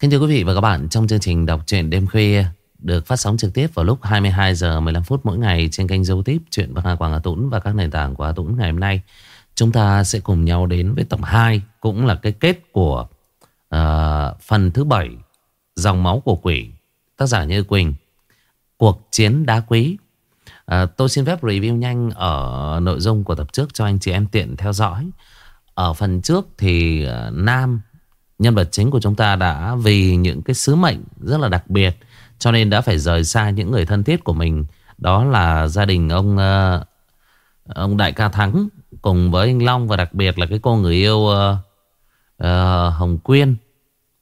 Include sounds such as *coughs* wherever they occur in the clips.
Kính thưa quý vị và các bạn, trong chương trình đọc truyện đêm khuya được phát sóng trực tiếp vào lúc 22 giờ 15 phút mỗi ngày trên kênh YouTube Truyện và Quảng Hà Tũng và các nền tảng của Hà Tũng ngày hôm nay. Chúng ta sẽ cùng nhau đến với tập 2 cũng là cái kết của uh, phần thứ 7 Dòng máu của quỷ tác giả Như Quỳnh Cuộc chiến đá quý à, Tôi xin phép review nhanh ở nội dung của tập trước cho anh chị em tiện theo dõi Ở phần trước thì uh, Nam Nhân vật chính của chúng ta đã vì những cái sứ mệnh rất là đặc biệt Cho nên đã phải rời xa những người thân thiết của mình. Đó là gia đình ông ờ, ông Đại ca Thắng Cùng với anh Long và đặc biệt là cái cô người yêu uh, uh, Hồng Quyên.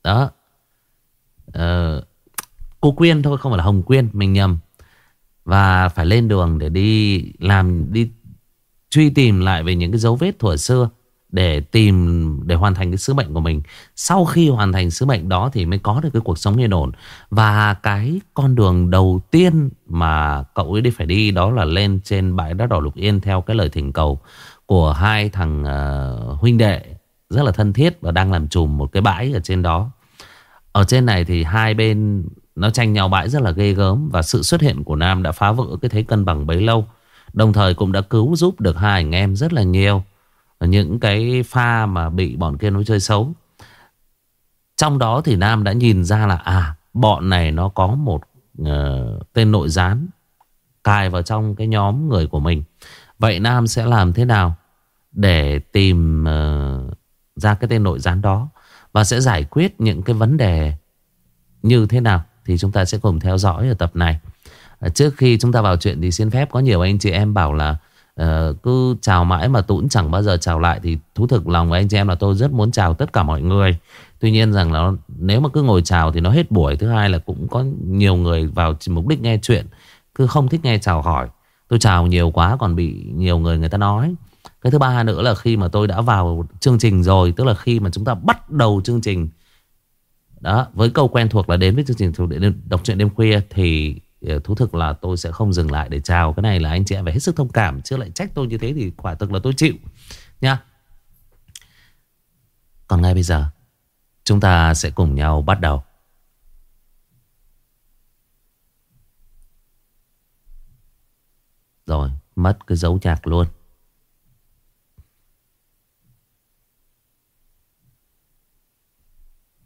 Đó. Uh, Cô Quyên thôi không phải là Hồng Quyên Mình nhầm. Và phải lên đường để đi làm Đi truy tìm lại về những cái dấu vết thuở xưa để tìm để hoàn thành cái sứ mệnh của mình. Sau khi hoàn thành sứ mệnh đó thì mới có được cái cuộc sống yên ổn. Và cái con đường đầu tiên mà cậu ấy đi phải đi đó là lên trên bãi đá đỏ Lục Yên theo cái lời thỉnh cầu của hai thằng uh, huynh đệ rất là thân thiết và đang làm chùm một cái bãi ở trên đó. Ở trên này thì hai bên nó tranh nhau bãi rất là ghê gớm và sự xuất hiện của Nam đã phá vỡ cái thế cân bằng bấy lâu. Đồng thời cũng đã cứu giúp được hai anh em rất là nhiều. Những cái pha mà bị bọn kia nó chơi xấu. Trong đó thì Nam đã nhìn ra là À bọn này nó có một uh, tên nội gián Cài vào trong cái nhóm người của mình. Vậy Nam sẽ làm thế nào Để tìm uh, ra cái tên nội gián đó Và sẽ giải quyết những cái vấn đề như thế nào? Thì chúng ta sẽ cùng theo dõi ở tập này. Trước khi chúng ta vào chuyện thì xin phép có nhiều anh chị em bảo là uh, cứ chào mãi mà tũn chẳng bao giờ chào lại thì thú thực lòng của anh chị em là tôi rất muốn chào tất cả mọi người. Tuy nhiên rằng là nếu mà cứ ngồi chào thì nó hết buổi. Thứ hai là cũng có nhiều người vào mục đích nghe chuyện cứ không thích nghe chào hỏi. Tôi chào nhiều quá còn bị nhiều người người ta nói. Cái thứ ba nữa là khi mà tôi đã vào chương trình rồi, tức là khi mà chúng ta bắt đầu chương trình đó, với câu quen thuộc là đến với chương trình đọc truyện đêm khuya thì Ờ, thú thực là tôi sẽ không dừng lại để chào Cái này là anh chị em phải hết sức thông cảm, Chứ lại trách tôi như thế thì quả thực là tôi chịu Nha Còn ngay bây giờ, Chúng ta sẽ cùng nhau bắt đầu. Rồi, mất cái dấu nhạc luôn.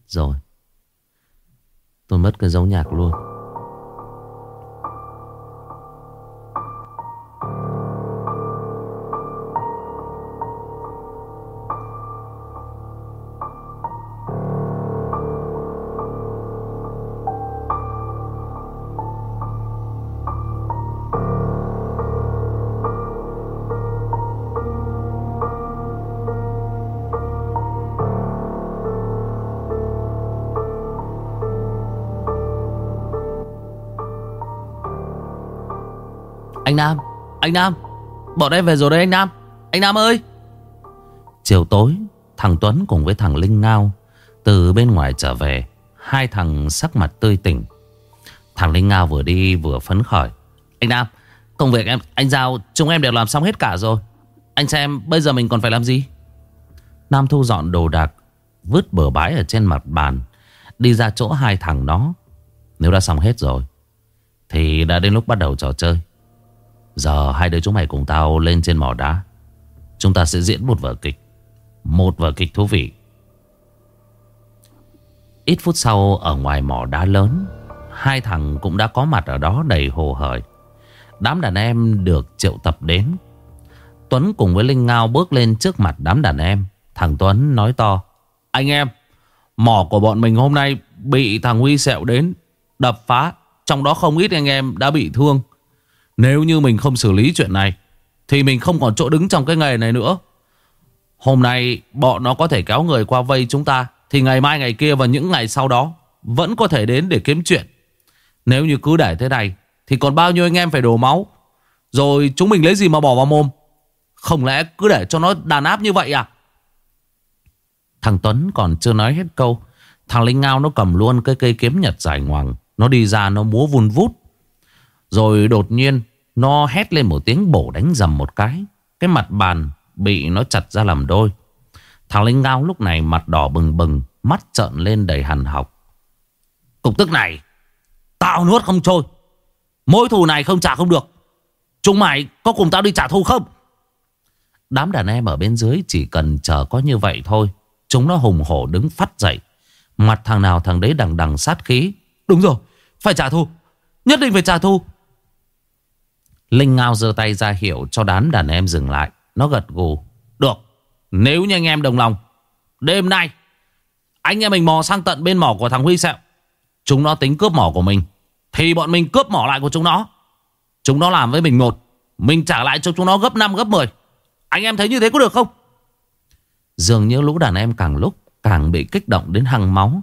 Rồi, Tôi mất cái dấu nhạc luôn. Anh Nam Bọn em về rồi đây anh Nam. Anh Nam ơi. Chiều tối, Thằng Tuấn cùng với thằng Linh Ngao Từ bên ngoài trở về. Hai thằng sắc mặt tươi tỉnh. Thằng Linh Ngao vừa đi vừa phấn khởi. Anh Nam, Công việc em, anh giao Chúng em đều làm xong hết cả rồi. Anh xem bây giờ mình còn phải làm gì? Nam thu dọn đồ đạc, Vứt bừa bãi ở trên mặt bàn. Đi ra chỗ hai thằng đó. Nếu đã xong hết rồi, Thì đã đến lúc bắt đầu trò chơi. Giờ hai đứa chúng mày cùng tao lên trên mỏ đá. Chúng ta sẽ diễn một vở kịch. Một vở kịch thú vị. Ít phút sau, ở ngoài mỏ đá lớn, Hai thằng cũng đã có mặt ở đó đầy hồ hởi. Đám đàn em được triệu tập đến. Tuấn cùng với Linh Ngao bước lên trước mặt đám đàn em. Thằng Tuấn nói to, Anh em, Mỏ của bọn mình hôm nay bị thằng Huy sẹo đến Đập phá. Trong đó không ít anh em đã bị thương nếu như mình không xử lý chuyện này, Thì mình không còn chỗ đứng trong cái nghề này nữa. Hôm nay, bọn nó có thể kéo người qua vây chúng ta, Thì ngày mai, ngày kia và những ngày sau đó Vẫn có thể đến để kiếm chuyện. Nếu như cứ để thế này, Thì còn bao nhiêu anh em phải đổ máu. Rồi chúng mình lấy gì mà bỏ vào mồm? Không lẽ cứ để cho nó đàn áp như vậy à? Thằng Tuấn còn chưa nói hết câu, Thằng Linh Ngao nó cầm luôn cái cây kiếm nhật dài ngoằng. Nó đi ra, nó múa vun vút. Rồi đột nhiên nó hét lên một tiếng bổ đánh dầm một cái. Cái mặt bàn bị nó chặt ra làm đôi. Thằng Linh Ngao lúc này mặt đỏ bừng bừng, mắt trợn lên đầy hằn học. Cục tức này Tao nuốt không trôi. Mối thù này không trả không được. Chúng mày có cùng tao đi trả thù không? Đám đàn em ở bên dưới Chỉ cần chờ có như vậy thôi Chúng nó hùng hổ đứng phát dậy. Mặt thằng nào thằng đấy đằng đằng sát khí. Đúng rồi Phải trả thù. Nhất định phải trả thù. Linh Ngao giơ tay ra hiệu cho đám đàn em dừng lại. Nó gật gù. Được, Nếu như anh em đồng lòng, Đêm nay, Anh em mình mò sang tận bên mỏ của thằng Huy Sẹo Chúng nó tính cướp mỏ của mình, Thì bọn mình cướp mỏ lại của chúng nó. Chúng nó làm với mình một, Mình trả lại cho chúng nó gấp 5 gấp 10 Anh em thấy như thế có được không? Dường như lũ đàn em càng lúc Càng bị kích động đến hăng máu.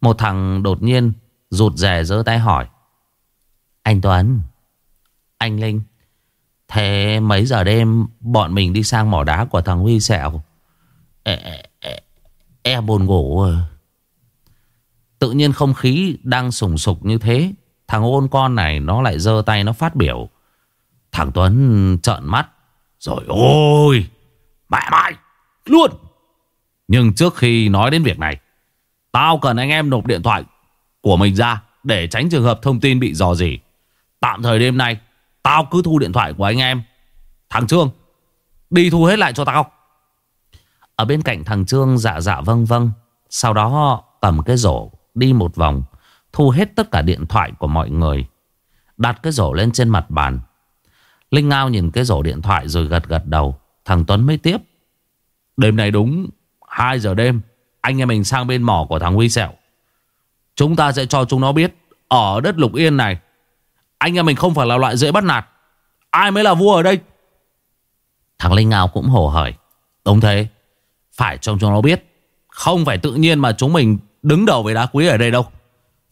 Một thằng đột nhiên Rụt rè giơ tay hỏi. Anh Tuấn anh Linh. Thế mấy giờ đêm Bọn mình đi sang mỏ đá của thằng Huy Sẹo? E, e, e buồn ngủ à. Tự nhiên không khí đang sùng sục như thế Thằng ôn con này nó lại giơ tay nó phát biểu. Thằng Tuấn trợn mắt. Rồi ôi Mẹ mày Luôn. Nhưng trước khi nói đến việc này Tao cần anh em nộp điện thoại Của mình ra Để tránh trường hợp thông tin bị dò dỉ. Tạm thời đêm nay Tao cứ thu điện thoại của anh em. Thằng Trương, Đi thu hết lại cho tao. Ở bên cạnh thằng Trương dạ dạ vâng vâng. Sau đó cầm cái rổ Đi một vòng, Thu hết tất cả điện thoại của mọi người, Đặt cái rổ lên trên mặt bàn. Linh Ngao nhìn cái rổ điện thoại rồi gật gật đầu. Thằng Tuấn mới tiếp. Đêm này đúng 2 giờ đêm, Anh em mình sang bên mỏ của thằng Huy Sẹo. Chúng ta sẽ cho chúng nó biết Ở đất Lục Yên này. Anh em mình không phải là loại dễ bắt nạt. Ai mới là vua ở đây? Thằng Linh Ngao cũng hổ hởi. Đúng thế. Phải cho chúng nó biết. Không phải tự nhiên mà chúng mình đứng đầu với đá quý ở đây đâu.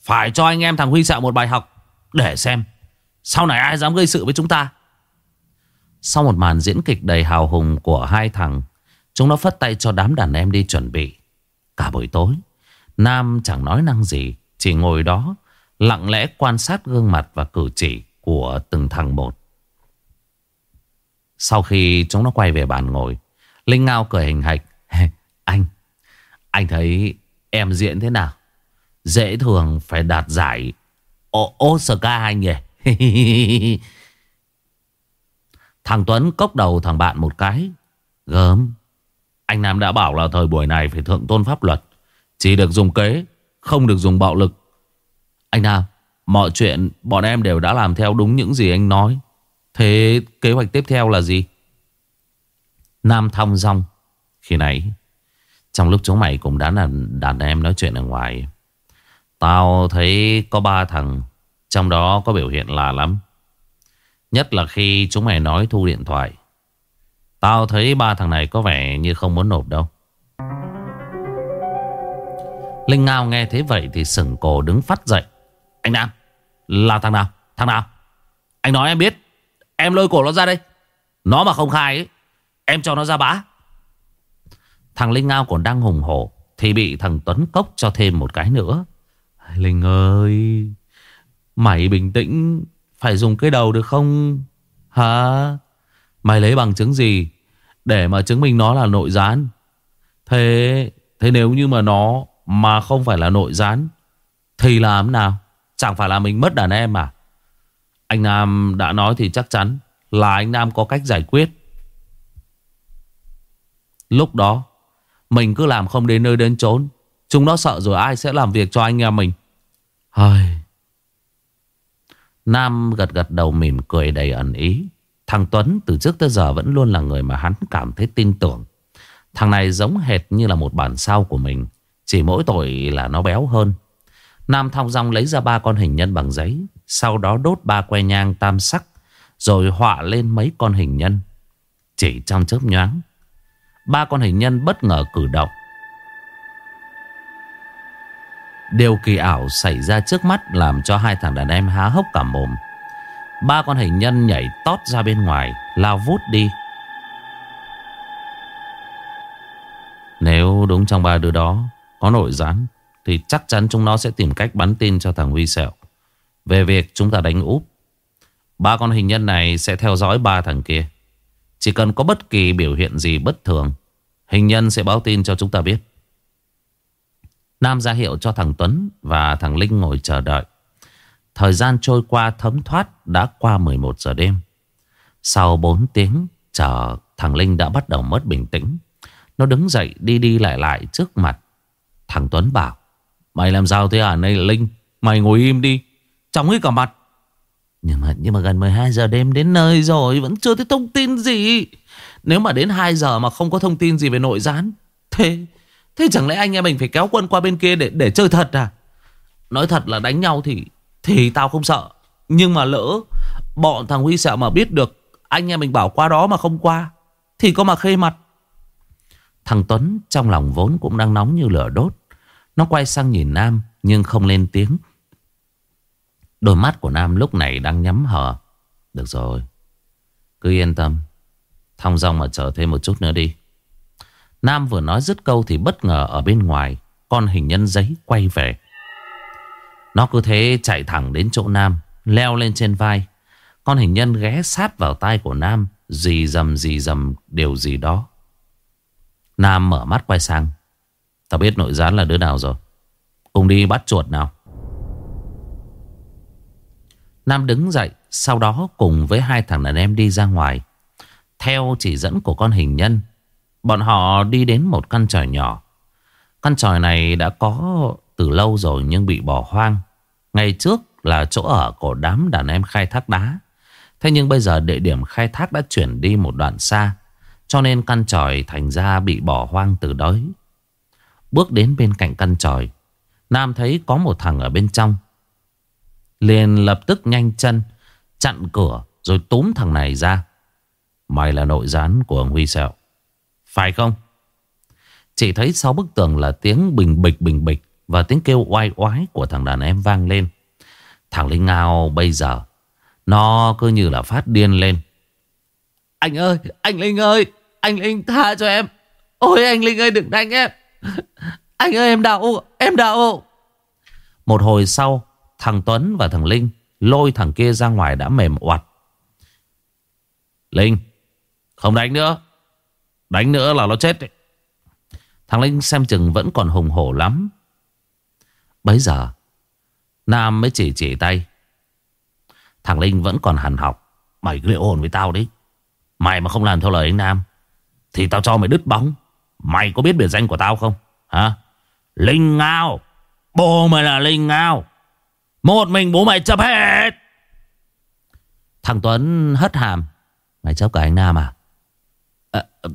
Phải cho anh em thằng Huy Sẹo một bài học Để xem Sau này ai dám gây sự với chúng ta. Sau một màn diễn kịch đầy hào hùng của hai thằng, Chúng nó phất tay cho đám đàn em đi chuẩn bị. Cả buổi tối, Nam chẳng nói năng gì, Chỉ ngồi đó Lặng lẽ quan sát gương mặt và cử chỉ Của từng thằng một. Sau khi chúng nó quay về bàn ngồi, Linh Ngao cười hình hạch. *laughs* Anh Anh thấy em diễn thế nào? Dễ thường phải đạt giải Oscar anh nhỉ? *laughs* Thằng Tuấn cốc đầu thằng bạn một cái. Gớm. Anh Nam đã bảo là thời buổi này phải thượng tôn pháp luật. Chỉ được dùng kế, Không được dùng bạo lực. Anh Nam, Mọi chuyện bọn em đều đã làm theo đúng những gì anh nói. Thế kế hoạch tiếp theo là gì? Nam thong dong. Khi nãy, Trong lúc chúng mày cũng đã là đàn em nói chuyện ở ngoài, Tao thấy có ba thằng, Trong đó có biểu hiện lạ lắm. Nhất là khi chúng mày nói thu điện thoại. Tao thấy ba thằng này có vẻ như không muốn nộp đâu. Linh Ngao nghe thế vậy thì sừng cổ đứng phát dậy. Anh Nam. Là thằng nào? Thằng nào? Anh nói em biết. Em lôi cổ nó ra đây. Nó mà không khai ấy, Em cho nó ra bã Thằng Linh Ngao còn đang hùng hổ Thì bị thằng Tuấn Cốc cho thêm một cái nữa. Linh ơi, Mày bình tĩnh, Phải dùng cái đầu được không? Hả? Mày lấy bằng chứng gì Để mà chứng minh nó là nội gián? Thế Thế nếu như mà nó Mà không phải là nội gián Thì làm nào? Chẳng phải là mình mất đàn em à? Anh Nam đã nói thì chắc chắn Là anh Nam có cách giải quyết. Lúc đó, Mình cứ làm không đến nơi đến chốn. Chúng nó sợ rồi ai sẽ làm việc cho anh em mình? Hơi Nam gật gật đầu mỉm cười đầy ẩn ý. Thằng Tuấn từ trước tới giờ vẫn luôn là người mà hắn cảm thấy tin tưởng. Thằng này giống hệt như là một bản sao của mình, Chỉ mỗi tội là nó béo hơn. Nam thong dong lấy ra ba con hình nhân bằng giấy, Sau đó đốt ba que nhang tam sắc, Rồi họa lên mấy con hình nhân. Chỉ trong chớp nhoáng, Ba con hình nhân bất ngờ cử động. Điều kỳ ảo xảy ra trước mắt Làm cho hai thằng đàn em há hốc cả mồm. Ba con hình nhân nhảy tót ra bên ngoài, Lao vút đi. Nếu đúng trong ba đứa đó, Có nội gián thì chắc chắn chúng nó sẽ tìm cách bắn tin cho thằng Huy Sẹo Về việc chúng ta đánh úp, Ba con hình nhân này sẽ theo dõi ba thằng kia Chỉ cần có bất kỳ biểu hiện gì bất thường, Hình nhân sẽ báo tin cho chúng ta biết Nam ra hiệu cho thằng Tuấn và thằng Linh ngồi chờ đợi. Thời gian trôi qua thấm thoát đã qua 11 giờ đêm. Sau 4 tiếng, chờ thằng Linh đã bắt đầu mất bình tĩnh. Nó đứng dậy đi đi lại lại trước mặt. Thằng Tuấn bảo Mày làm sao thế hả? Này Linh Mày ngồi im đi. Trong hết cả mặt. Nhưng mà, nhưng mà gần 12 giờ đêm đến nơi rồi Vẫn chưa thấy thông tin gì. Nếu mà đến 2 giờ mà không có thông tin gì về nội gián Thế Thế chẳng lẽ anh em mình phải kéo quân qua bên kia để để chơi thật à? Nói thật là đánh nhau thì Thì tao không sợ. Nhưng mà lỡ Bọn thằng Huy sợ mà biết được Anh em mình bảo qua đó mà không qua Thì có mà khê mặt. Thằng Tuấn trong lòng vốn cũng đang nóng như lửa đốt. Nó quay sang nhìn Nam, Nhưng không lên tiếng. Đôi mắt của Nam lúc này đang nhắm hờ. Được rồi. Cứ yên tâm. Thong dong mà chờ thêm một chút nữa đi. Nam vừa nói dứt câu thì bất ngờ ở bên ngoài, Con hình nhân giấy quay về. Nó cứ thế chạy thẳng đến chỗ Nam, Leo lên trên vai. Con hình nhân ghé sát vào tai của Nam, Dì dầm dì dầm điều gì đó. Nam mở mắt quay sang. Tao biết nội gián là đứa nào rồi. Cùng đi bắt chuột nào. Nam đứng dậy, Sau đó cùng với hai thằng đàn em đi ra ngoài. Theo chỉ dẫn của con hình nhân, Bọn họ đi đến một căn tròi nhỏ. Căn tròi này đã có từ lâu rồi nhưng bị bỏ hoang. Ngày trước là chỗ ở của đám đàn em khai thác đá. Thế nhưng bây giờ địa điểm khai thác đã chuyển đi một đoạn xa, Cho nên căn tròi thành ra bị bỏ hoang từ đói. Bước đến bên cạnh căn tròi. Nam thấy có một thằng ở bên trong. Liền lập tức nhanh chân Chặn cửa rồi túm thằng này ra. Mày là nội gián của ông Huy Sẹo, Phải không? Chỉ thấy sau bức tường là tiếng bình bịch bình bịch Và tiếng kêu oai oái của thằng đàn em vang lên. Thằng Linh Ngao bây giờ, Nó cứ như là phát điên lên. Anh ơi, Anh Linh ơi, Anh Linh tha cho em. Ôi, anh Linh ơi, đừng đánh em. *laughs* Anh ơi, em đau Em đau. Một hồi sau, Thằng Tuấn và thằng Linh Lôi thằng kia ra ngoài đã mềm oặt. Linh, Không đánh nữa. Đánh nữa là nó chết đấy. Thằng Linh xem chừng vẫn còn hùng hổ lắm. Bấy giờ, Nam mới chỉ chỉ tay. Thằng Linh vẫn còn hằn học. Mày cứ ổn với tao đi. Mày mà không làm theo lời anh Nam, Thì tao cho mày đứt bóng. Mày có biết biệt danh của tao không? Hả? Linh Ngao. Bố mày là Linh Ngao. Một mình bố mày chấp hết. Thằng Tuấn hất hàm. Mày chấp cả anh Nam à, à, à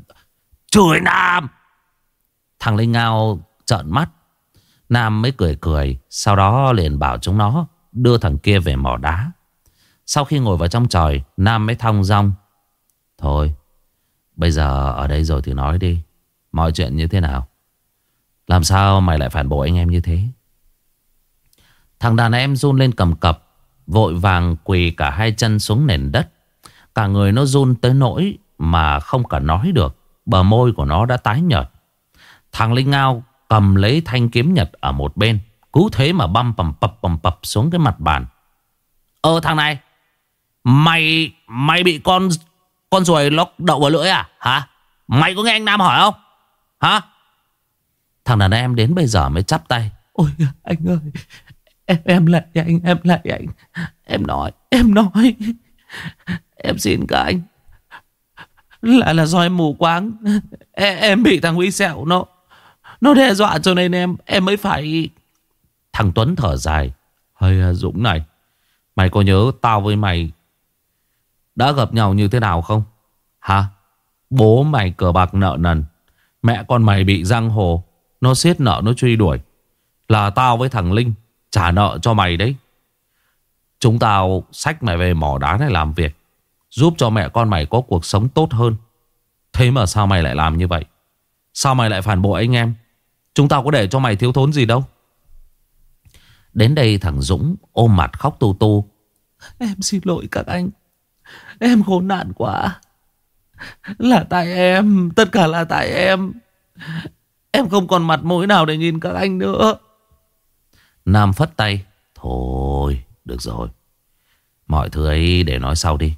Chửi Nam. Thằng Linh Ngao trợn mắt. Nam mới cười cười Sau đó liền bảo chúng nó Đưa thằng kia về mỏ đá. Sau khi ngồi vào trong tròi Nam mới thong rong Thôi Bây giờ ở đây rồi thì nói đi. Mọi chuyện như thế nào? Làm sao mày lại phản bội anh em như thế? Thằng đàn em run lên cầm cập, Vội vàng quỳ cả hai chân xuống nền đất. Cả người nó run tới nỗi Mà không cả nói được, Bờ môi của nó đã tái nhợt. Thằng Linh Ngao cầm lấy thanh kiếm nhật ở một bên, Cứ thế mà băm pầm pập pầm pập xuống cái mặt bàn. Ờ thằng này, Mày Mày bị con Con ruồi lóc đậu vào lưỡi à? Hả? Mày có nghe anh Nam hỏi không? Hả? Thằng đàn em đến bây giờ mới chắp tay. Ôi anh ơi Em, em lại anh, em lại anh. Em nói, em nói. Em xin các anh. Là là do em mù quáng. Em, em bị thằng Huy Sẹo nó. Nó đe dọa cho nên em Em mới phải Thằng Tuấn thở dài. Hơi à, Dũng này. Mày có nhớ tao với mày Đã gặp nhau như thế nào không? Hả? Bố mày cờ bạc nợ nần. Mẹ con mày bị giang hồ. Nó xiết nợ, nó truy đuổi. Là tao với thằng Linh Trả nợ cho mày đấy. Chúng tao xách mày về mỏ đá này làm việc, Giúp cho mẹ con mày có cuộc sống tốt hơn. Thế mà sao mày lại làm như vậy? Sao mày lại phản bội anh em? Chúng tao có để cho mày thiếu thốn gì đâu. Đến đây thằng Dũng ôm mặt khóc tu tu. Em xin lỗi các anh. Em khốn nạn quá. *laughs* Là tại em Tất cả là tại em Em không còn mặt mũi nào để nhìn các anh nữa Nam phất tay. Thôi, được rồi. Mọi thứ ấy để nói sau đi.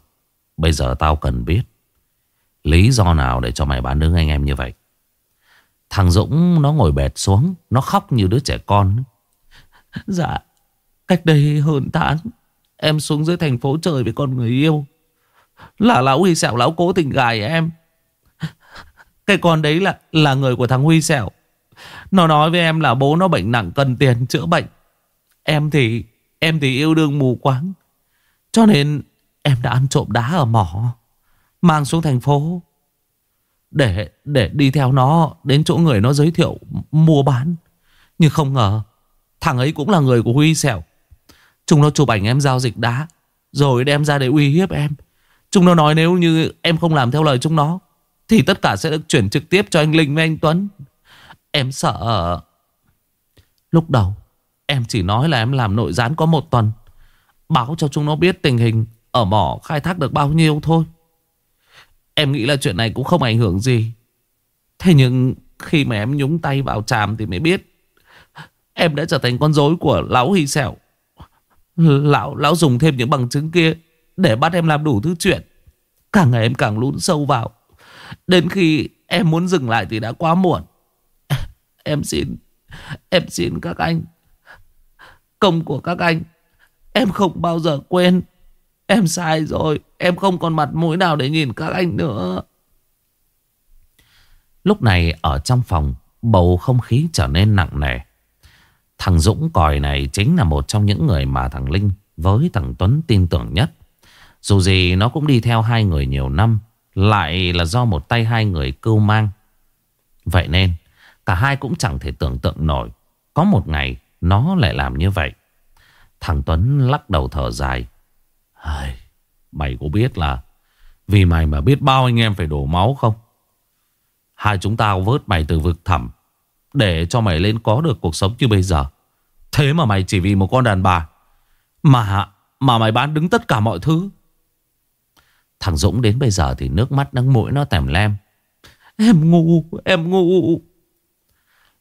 Bây giờ tao cần biết. Lý do nào để cho mày bán đứng anh em như vậy? Thằng Dũng nó ngồi bệt xuống Nó khóc như đứa trẻ con Dạ Cách đây hơn tháng Em xuống dưới thành phố chơi với con người yêu là lão Huy Sẹo, lão cố tình gài em? Cái con đấy là là người của thằng Huy Sẹo. Nó nói với em là bố nó bệnh nặng, cần tiền chữa bệnh. Em thì Em thì yêu đương mù quáng. Cho nên em đã ăn trộm đá ở mỏ, Mang xuống thành phố Để để đi theo nó Đến chỗ người nó giới thiệu Mua bán. Nhưng không ngờ, Thằng ấy cũng là người của Huy Sẹo. Chúng nó chụp ảnh em giao dịch đá, Rồi đem ra để uy hiếp em. Chúng nó nói nếu như em không làm theo lời chúng nó Thì tất cả sẽ được chuyển trực tiếp cho anh Linh với anh Tuấn. Em sợ Lúc đầu Em chỉ nói là em làm nội gián có một tuần Báo cho chúng nó biết tình hình Ở mỏ khai thác được bao nhiêu thôi. Em nghĩ là chuyện này cũng không ảnh hưởng gì. Thế nhưng Khi mà em nhúng tay vào tràm Thì mới biết Em đã trở thành con rối của lão Hy Sẹo. Lão, lão dùng thêm những bằng chứng kia để bắt em làm đủ thứ chuyện. Càng ngày em càng lún sâu vào. Đến khi em muốn dừng lại thì đã quá muộn. *laughs* Em xin Em xin các anh. Công của các anh, Em không bao giờ quên. Em sai rồi, Em không còn mặt mũi nào để nhìn các anh nữa. Lúc này ở trong phòng, Bầu không khí trở nên nặng nề. Thằng Dũng còi này chính là một trong những người mà thằng Linh với thằng Tuấn tin tưởng nhất. Dù gì nó cũng đi theo hai người nhiều năm, lại là do một tay hai người cưu mang. Vậy nên, cả hai cũng chẳng thể tưởng tượng nổi, có một ngày nó lại làm như vậy. Thằng Tuấn lắc đầu thở dài. Mày có biết là vì mày mà biết bao anh em phải đổ máu không? Hai chúng tao vớt mày từ vực thẳm để cho mày lên có được cuộc sống như bây giờ Thế mà mày chỉ vì một con đàn bà Mà Mà mày bán đứng tất cả mọi thứ Thằng Dũng đến bây giờ thì nước mắt nắng mũi nó tèm lem. Em ngu Em ngu.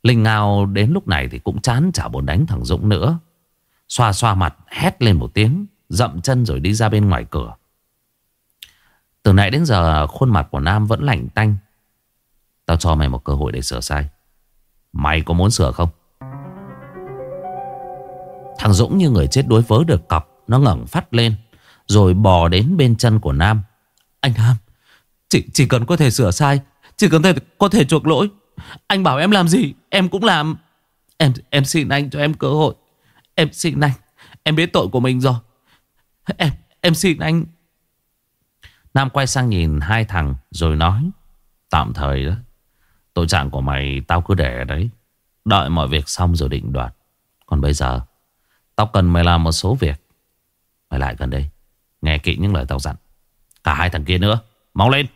Linh Ngao đến lúc này thì cũng chán chả muốn đánh thằng Dũng nữa. Xoa xoa mặt, hét lên một tiếng, Dậm chân rồi đi ra bên ngoài cửa. Từ nãy đến giờ, khuôn mặt của Nam vẫn lạnh tanh. Tao cho mày một cơ hội để sửa sai. Mày có muốn sửa không? Thằng Dũng như người chết đuối vớ được cọc, Nó ngẩng phát lên. Rồi bò đến bên chân của Nam. Anh Nam Chỉ, chỉ cần có thể sửa sai Chỉ cần thể, có thể chuộc lỗi. Anh bảo em làm gì Em cũng làm. Em em xin anh cho em cơ hội. Em xin anh Em biết tội của mình rồi. Em em xin anh. Nam quay sang nhìn hai thằng Rồi nói Tạm thời đó Tội trạng của mày tao cứ để đấy. Đợi mọi việc xong rồi định đoạt. Còn bây giờ Tao cần mày làm một số việc. Mày lại gần đây. Nghe kỹ những lời tao dặn. Cả hai thằng kia nữa, Mau lên.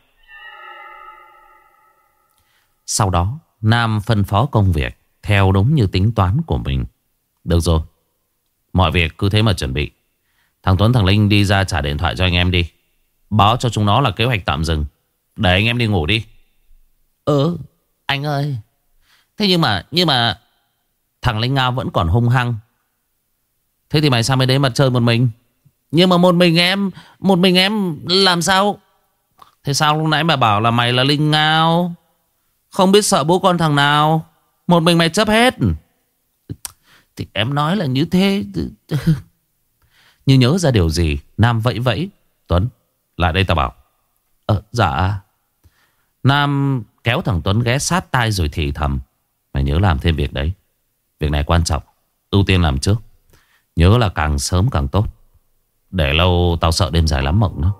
Sau đó, Nam phân phó công việc Theo đúng như tính toán của mình. Được rồi. Mọi việc cứ thế mà chuẩn bị. Thằng Tuấn, thằng Linh đi ra trả điện thoại cho anh em đi. Báo cho chúng nó là kế hoạch tạm dừng. Để anh em đi ngủ đi. Ừ anh ơi. Thế nhưng mà Nhưng mà Thằng Linh nga vẫn còn hung hăng. Thế thì mày sao mới đến mặt chơi một mình. Nhưng mà một mình em, Một mình em làm sao? Thế sao lúc nãy mày bảo là mày là Linh Ngao? Không biết sợ bố con thằng nào? Một mình mày chấp hết. Thì em nói là như thế. *laughs* Như nhớ ra điều gì? Nam vẫy vẫy. Tuấn, lại đây tao bảo. Ờ dạ. Nam kéo thằng Tuấn ghé sát tai rồi thì thầm. Mày nhớ làm thêm việc đấy. Việc này quan trọng. Ưu tiên làm trước. Nhớ là càng sớm càng tốt. Để lâu tao sợ đêm dài lắm mộng đó.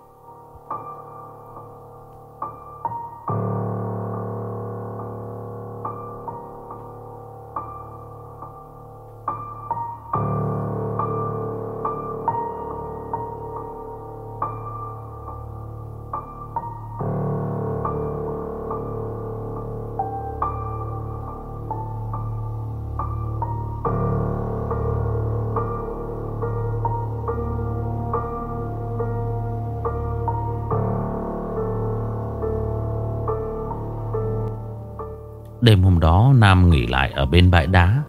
Hôm đó Nam nghỉ lại ở bên bãi đá.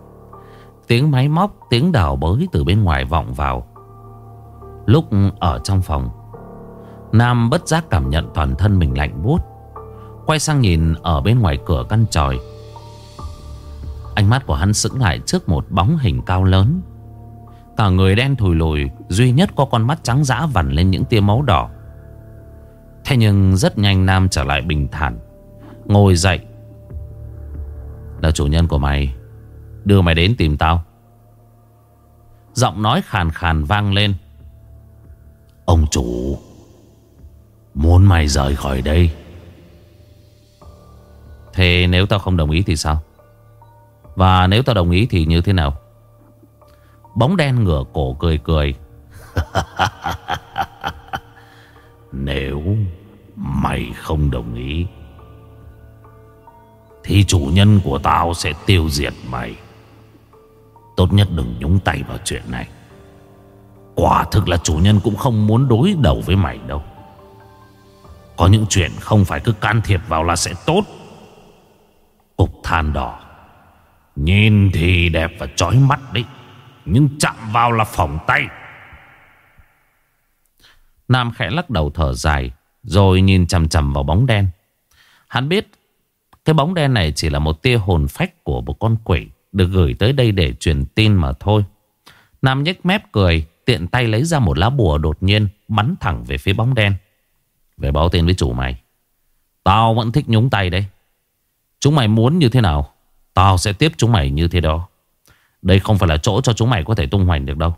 Tiếng máy móc, Tiếng đào bới từ bên ngoài vọng vào. Lúc ở trong phòng, Nam bất giác cảm nhận toàn thân mình lạnh buốt. Quay sang nhìn ở bên ngoài cửa căn tròi. Ánh mắt của hắn sững lại trước một bóng hình cao lớn. Cả người đen thùi lùi, Duy nhất có con mắt trắng dã vằn lên những tia máu đỏ. Thế nhưng rất nhanh Nam trở lại bình thản, Ngồi dậy là chủ nhân của mày. Đưa mày đến tìm tao. Giọng nói khàn khàn vang lên. Ông chủ, Muốn mày rời khỏi đây. Thế nếu tao không đồng ý thì sao? Và nếu tao đồng ý thì như thế nào? Bóng đen ngửa cổ cười cười. *laughs* Nếu mày không đồng ý thì chủ nhân của tao sẽ tiêu diệt mày. Tốt nhất đừng nhúng tay vào chuyện này. Quả thực là chủ nhân cũng không muốn đối đầu với mày đâu. Có những chuyện không phải cứ can thiệp vào là sẽ tốt. Cục than đỏ. Nhìn thì đẹp và chói mắt đấy, Nhưng chạm vào là phỏng tay. Nam khẽ lắc đầu thở dài, Rồi nhìn chầm chầm vào bóng đen. Hắn biết cái bóng đen này chỉ là một tia hồn phách của một con quỷ Được gửi tới đây để truyền tin mà thôi. Nam nhếch mép cười, Tiện tay lấy ra một lá bùa đột nhiên Bắn thẳng về phía bóng đen. Về báo tin với chủ mày. Tao vẫn thích nhúng tay đấy. Chúng mày muốn như thế nào? Tao sẽ tiếp chúng mày như thế đó. Đây không phải là chỗ cho chúng mày có thể tung hoành được đâu.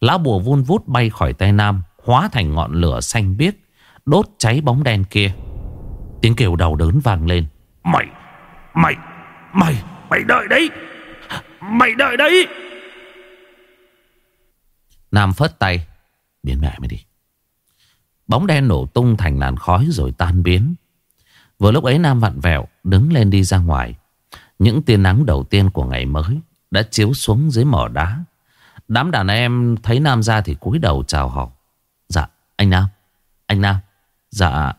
Lá bùa vun vút bay khỏi tay Nam, Hóa thành ngọn lửa xanh biếc, Đốt cháy bóng đen kia. Tiếng kêu đau đớn vang lên. Mày, mày, mày, mày đợi đấy. Mày đợi đấy. Nam phất tay. Biến mẹ mày đi. Bóng đen nổ tung thành làn khói rồi tan biến. Vừa lúc ấy Nam vặn vẹo Đứng lên đi ra ngoài. Những tia nắng đầu tiên của ngày mới Đã chiếu xuống dưới mỏ đá. Đám đàn em thấy Nam ra thì cúi đầu chào họ. Dạ anh Nam Anh Nam. Dạ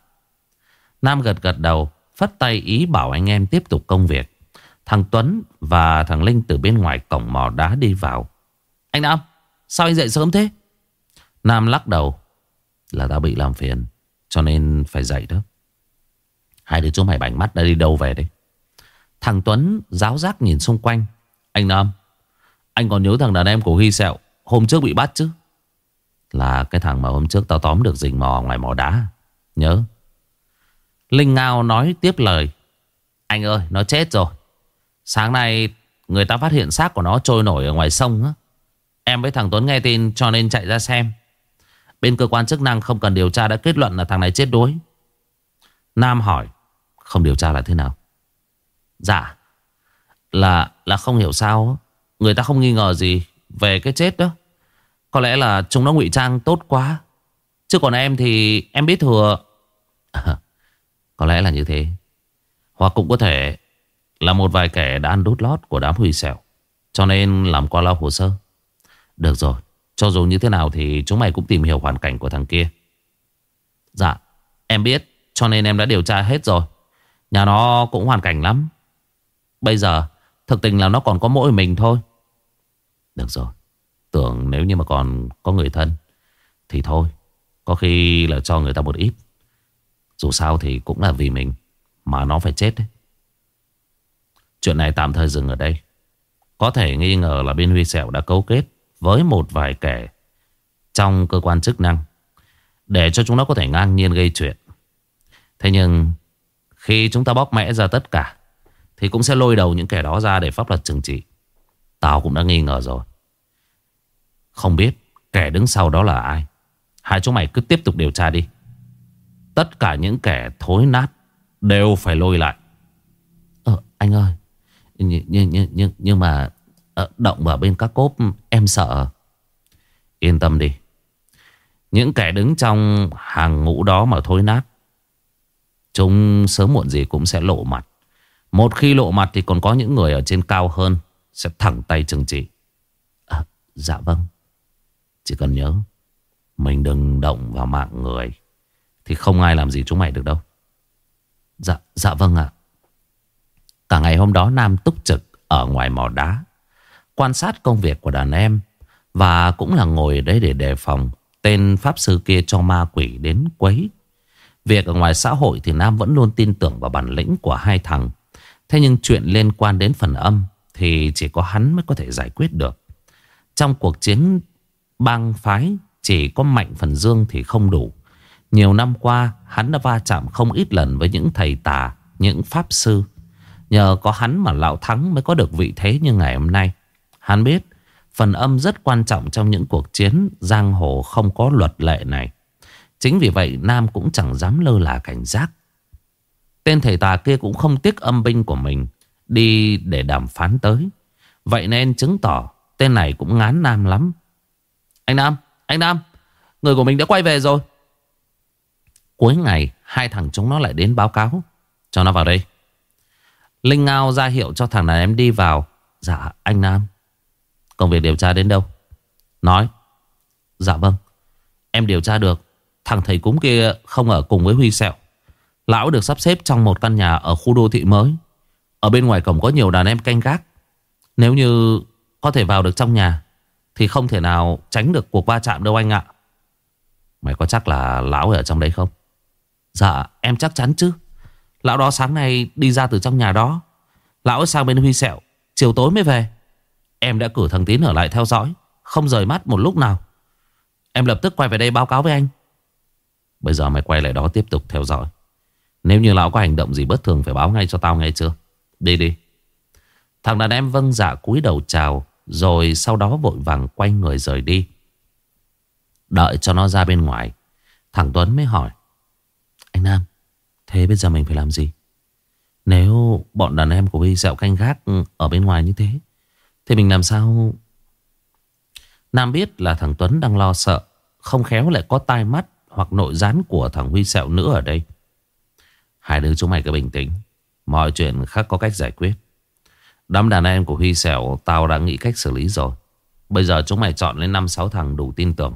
Nam gật gật đầu. Phất tay ý bảo anh em tiếp tục công việc. Thằng Tuấn và thằng Linh từ bên ngoài cổng mỏ đá đi vào. Anh Nam, Sao anh dậy sớm thế? Nam lắc đầu, Là tao bị làm phiền, Cho nên phải dậy đó. Hai đứa chúng mày bảnh mắt đã đi đâu về đấy Thằng Tuấn giáo giác nhìn xung quanh. Anh Nam, Anh còn nhớ thằng đàn em của huy Sẹo Hôm trước bị bắt chứ? Là cái thằng mà hôm trước tao tóm được rình mò ngoài mỏ đá, Nhớ? Linh Ngao nói tiếp lời. Anh ơi, nó chết rồi. Sáng nay người ta phát hiện xác của nó trôi nổi ở ngoài sông á. Em với thằng Tuấn nghe tin cho nên chạy ra xem. Bên cơ quan chức năng không cần điều tra đã kết luận là thằng này chết đuối. Nam hỏi, Không điều tra là thế nào? Dạ Là là không hiểu sao Người ta không nghi ngờ gì Về cái chết đó. Có lẽ là chúng nó ngụy trang tốt quá. Chứ còn em thì em biết thừa. *laughs* Có lẽ là như thế. Hoặc cũng có thể Là một vài kẻ đã ăn đút lót của đám hủy xẻo Cho nên làm qua lao hồ sơ. Được rồi, Cho dù như thế nào thì chúng mày cũng tìm hiểu hoàn cảnh của thằng kia. Dạ Em biết, cho nên em đã điều tra hết rồi. Nhà nó cũng hoàn cảnh lắm. Bây giờ, Thực tình là nó còn có mỗi mình thôi. Được rồi, Tưởng nếu như mà còn có người thân, Thì thôi, Có khi là cho người ta một ít. Dù sao thì cũng là vì mình Mà nó phải chết đấy Chuyện này tạm thời dừng ở đây Có thể nghi ngờ là bên Huy Sẹo đã cấu kết Với một vài kẻ Trong cơ quan chức năng Để cho chúng nó có thể ngang nhiên gây chuyện Thế nhưng khi chúng ta bóc mẽ ra tất cả thì cũng sẽ lôi đầu những kẻ đó ra để pháp luật trừng trị. Tao cũng đã nghi ngờ rồi. Không biết kẻ đứng sau đó là ai. Hai chúng mày cứ tiếp tục điều tra đi. Tất cả những kẻ thối nát đều phải lôi lại. Ờ anh ơi. Nhưng, nhưng, nhưng, nhưng mà ờ, động vào bên các cốp em sợ. Yên tâm đi. Những kẻ đứng trong hàng ngũ đó mà thối nát Chúng sớm muộn gì cũng sẽ lộ mặt Một khi lộ mặt thì còn có những người ở trên cao hơn Sẽ thẳng tay trừng trị à, Dạ vâng Chỉ cần nhớ Mình đừng động vào mạng người thì không ai làm gì chúng mày được đâu. Dạ, dạ vâng ạ. Cả ngày hôm đó Nam túc trực Ở ngoài mỏ đá Quan sát công việc của đàn em Và cũng là ngồi đấy để đề phòng Tên pháp sư kia cho ma quỷ đến quấy. Việc ở ngoài xã hội thì Nam vẫn luôn tin tưởng vào bản lĩnh của hai thằng. Thế nhưng chuyện liên quan đến phần âm Thì chỉ có hắn mới có thể giải quyết được. Trong cuộc chiến bang phái Chỉ có mạnh phần dương thì không đủ. Nhiều năm qua Hắn đã va chạm không ít lần với những thầy tà Những pháp sư. Nhờ có hắn mà Lão Thắng mới có được vị thế như ngày hôm nay. Hắn biết Phần âm rất quan trọng trong những cuộc chiến Giang hồ không có luật lệ này. Chính vì vậy Nam cũng chẳng dám lơ là cảnh giác. Tên thầy tà kia cũng không tiếc âm binh của mình Đi để đàm phán tới. Vậy nên chứng tỏ Tên này cũng ngán Nam lắm. Anh Nam, anh Nam Người của mình đã quay về rồi. Cuối ngày, Hai thằng chúng nó lại đến báo cáo. Cho nó vào đây. Linh Ngao ra hiệu cho thằng này em đi vào. Dạ anh Nam. Công việc điều tra đến đâu? Nói. Dạ vâng. Em điều tra được. Thằng thầy cúng kia không ở cùng với Huy Sẹo. Lão được sắp xếp trong một căn nhà Ở khu đô thị mới. Ở bên ngoài cổng có nhiều đàn em canh gác. Nếu như có thể vào được trong nhà, Thì không thể nào tránh được cuộc va chạm đâu anh ạ. Mày có chắc là lão ở trong đấy không? Dạ em chắc chắn chứ. Lão đó sáng nay đi ra từ trong nhà đó. Lão sang bên Huy Sẹo, Chiều tối mới về. Em đã cử thằng Tín ở lại theo dõi, Không rời mắt một lúc nào. Em lập tức quay về đây báo cáo với anh. Bây giờ mày quay lại đó tiếp tục theo dõi. Nếu như lão có hành động gì bất thường Phải báo ngay cho tao ngay chưa? Đi đi. Thằng đàn em vâng dạ cúi đầu chào, Rồi sau đó vội vàng quay người rời đi. Đợi cho nó ra bên ngoài, Thằng Tuấn mới hỏi. Anh Nam, Thế bây giờ mình phải làm gì? Nếu bọn đàn em của Huy dẹo canh gác Ở bên ngoài như thế, Thì mình làm sao? Nam biết là thằng Tuấn đang lo sợ, Không khéo lại có tai mắt Hoặc nội gián của thằng Huy Sẹo nữa ở đây. Hai đứa chúng mày cứ bình tĩnh, Mọi chuyện khác có cách giải quyết. Đám đàn em của Huy Sẹo, Tao đã nghĩ cách xử lý rồi. Bây giờ chúng mày chọn lên 5-6 thằng đủ tin tưởng.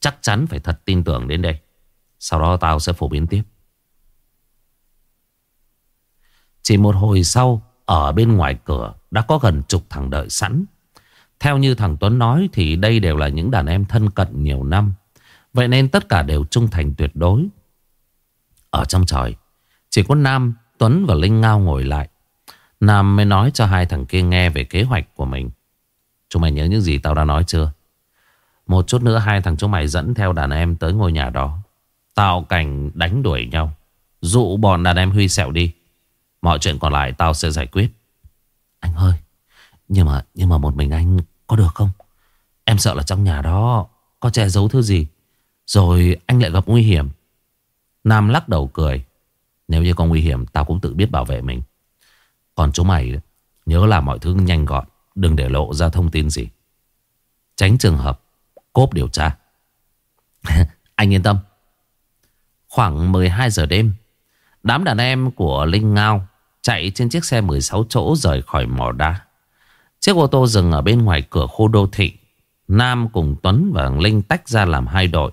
Chắc chắn phải thật tin tưởng đến đây. Sau đó tao sẽ phổ biến tiếp. Chỉ một hồi sau Ở bên ngoài cửa Đã có gần chục thằng đợi sẵn. Theo như thằng Tuấn nói Thì đây đều là những đàn em thân cận nhiều năm. Vậy nên tất cả đều trung thành tuyệt đối. Ở trong trời Chỉ có Nam, Tuấn và Linh Ngao ngồi lại. Nam mới nói cho hai thằng kia nghe về kế hoạch của mình. Chúng mày nhớ những gì tao đã nói chưa? Một chút nữa hai thằng chúng mày dẫn theo đàn em tới ngôi nhà đó. Tạo cảnh đánh đuổi nhau. Dụ bọn đàn em Huy sẹo đi. Mọi chuyện còn lại tao sẽ giải quyết. Anh ơi, Nhưng mà nhưng mà một mình anh có được không? Em sợ là trong nhà đó Có che giấu thứ gì. Rồi anh lại gặp nguy hiểm. Nam lắc đầu cười. Nếu như có nguy hiểm, tao cũng tự biết bảo vệ mình. Còn chúng mày, Nhớ làm mọi thứ nhanh gọn. Đừng để lộ ra thông tin gì. Tránh trường hợp cốp điều tra. *laughs* Anh yên tâm. Khoảng 12 giờ đêm, Đám đàn em của Linh Ngao Chạy trên chiếc xe 16 chỗ rời khỏi mỏ đá. Chiếc ô tô dừng ở bên ngoài cửa khu đô thị. Nam cùng Tuấn và Linh tách ra làm hai đội.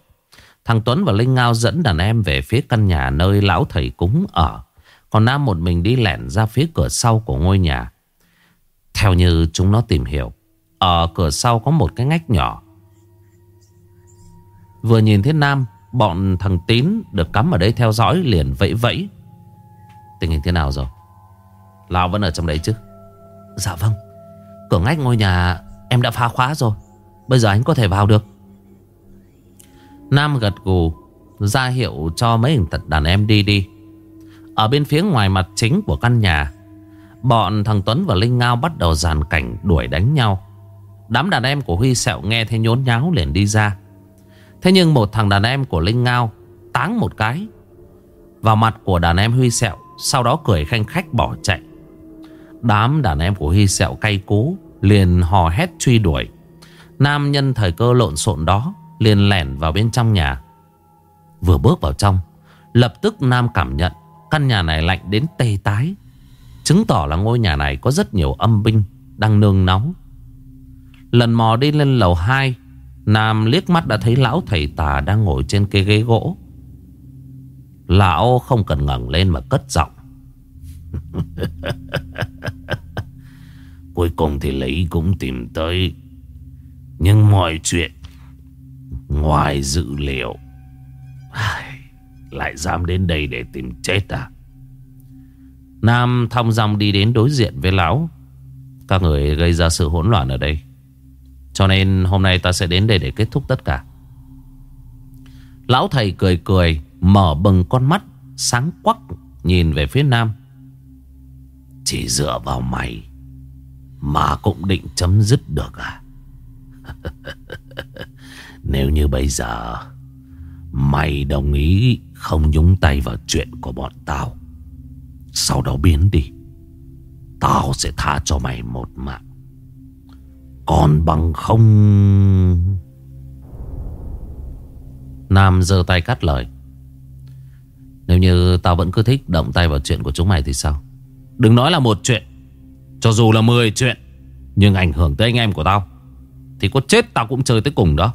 Thằng Tuấn và Linh Ngao dẫn đàn em về phía căn nhà nơi lão thầy cúng ở. Còn Nam một mình đi lẻn ra phía cửa sau của ngôi nhà. Theo như chúng nó tìm hiểu, Ở cửa sau có một cái ngách nhỏ. Vừa nhìn thấy Nam Bọn thằng Tín được cắm ở đây theo dõi liền vẫy vẫy. Tình hình thế nào rồi? Lão vẫn ở trong đấy chứ? Dạ vâng. Cửa ngách ngôi nhà em đã phá khóa rồi. Bây giờ anh có thể vào được. Nam gật gù ra hiệu cho mấy hình tật đàn em đi đi. Ở bên phía ngoài mặt chính của căn nhà Bọn thằng Tuấn và Linh Ngao bắt đầu dàn cảnh đuổi đánh nhau. Đám đàn em của Huy Sẹo nghe thấy nhốn nháo liền đi ra Thế nhưng một thằng đàn em của Linh Ngao Táng một cái Vào mặt của đàn em Huy Sẹo, Sau đó cười khanh khách bỏ chạy. Đám đàn em của Huy Sẹo cay cú, Liền hò hét truy đuổi. Nam nhân thời cơ lộn xộn đó liền lẻn vào bên trong nhà. Vừa bước vào trong, Lập tức Nam cảm nhận Căn nhà này lạnh đến tê tái, Chứng tỏ là ngôi nhà này có rất nhiều âm binh Đang nương nóng Lần mò đi lên lầu 2 Nam liếc mắt đã thấy lão thầy tà Đang ngồi trên cái ghế gỗ. Lão không cần ngẩng lên mà cất giọng. *laughs* Cuối cùng thì Lý cũng tìm tới. Nhưng mọi chuyện Ngoài dự liệu. Lại dám đến đây để tìm chết à? Nam thong dong đi đến đối diện với lão. Các người gây ra sự hỗn loạn ở đây. Cho nên hôm nay ta sẽ đến đây để kết thúc tất cả. Lão thầy cười cười, Mở bừng con mắt, Sáng quắc Nhìn về phía nam. Chỉ dựa vào mày Mà cũng định chấm dứt được à? *laughs* Nếu như bây giờ Mày đồng ý Không nhúng tay vào chuyện của bọn tao, Sau đó biến đi, Tao sẽ tha cho mày một mạng. Còn bằng không? Nam giơ tay cắt lời. Nếu như tao vẫn cứ thích động tay vào chuyện của chúng mày thì sao? Đừng nói là một chuyện. Cho dù là 10 chuyện, Nhưng ảnh hưởng tới anh em của tao, Thì có chết tao cũng chơi tới cùng đó.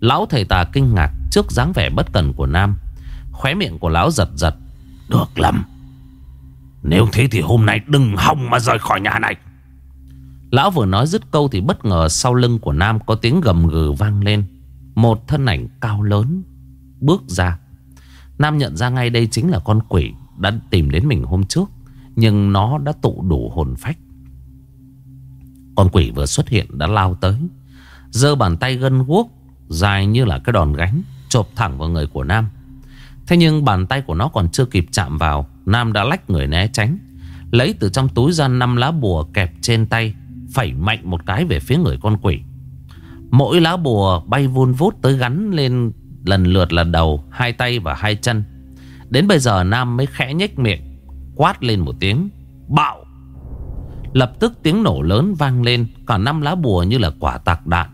Lão thầy tà kinh ngạc Trước dáng vẻ bất cần của Nam. Khóe miệng của lão giật giật. Được lắm. Nếu thế thì hôm nay đừng hòng mà rời khỏi nhà này. Lão vừa nói dứt câu thì bất ngờ sau lưng của Nam có tiếng gầm gừ vang lên. Một thân ảnh cao lớn Bước ra. Nam nhận ra ngay đây chính là con quỷ Đã tìm đến mình hôm trước, Nhưng nó đã tụ đủ hồn phách. Con quỷ vừa xuất hiện đã lao tới, giơ bàn tay gân guốc Dài như là cái đòn gánh, Chộp thẳng vào người của Nam. Thế nhưng bàn tay của nó còn chưa kịp chạm vào, Nam đã lách người né tránh, Lấy từ trong túi ra năm lá bùa kẹp trên tay Phẩy mạnh một cái về phía người con quỷ Mỗi lá bùa bay vun vút tới gắn lên lần lượt là đầu, hai tay và hai chân. Đến bây giờ Nam mới khẽ nhếch miệng, quát lên một tiếng, bạo. Lập tức tiếng nổ lớn vang lên, cả năm lá bùa như là quả tạc đạn,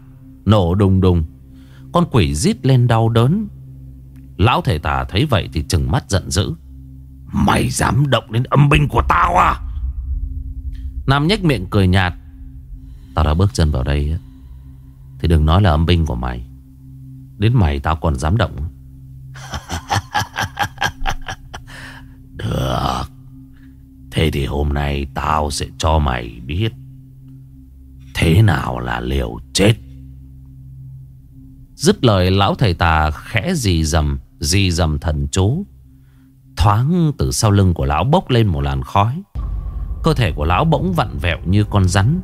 nổ đùng đùng. Con quỷ rít lên đau đớn. Lão thể tà thấy vậy thì chừng mắt giận dữ. Mày dám động đến âm binh của tao à? Nam nhếch miệng cười nhạt. Tao đã bước chân vào đây thì đừng nói là âm binh của mày. Đến mày tao còn dám động. *laughs* Được. Thế thì hôm nay tao sẽ cho mày biết Thế nào là liều chết. Dứt lời, lão thầy tà khẽ dì dầm Dì dầm thần chú. Thoáng từ sau lưng của lão bốc lên một làn khói. Cơ thể của lão bỗng vặn vẹo như con rắn.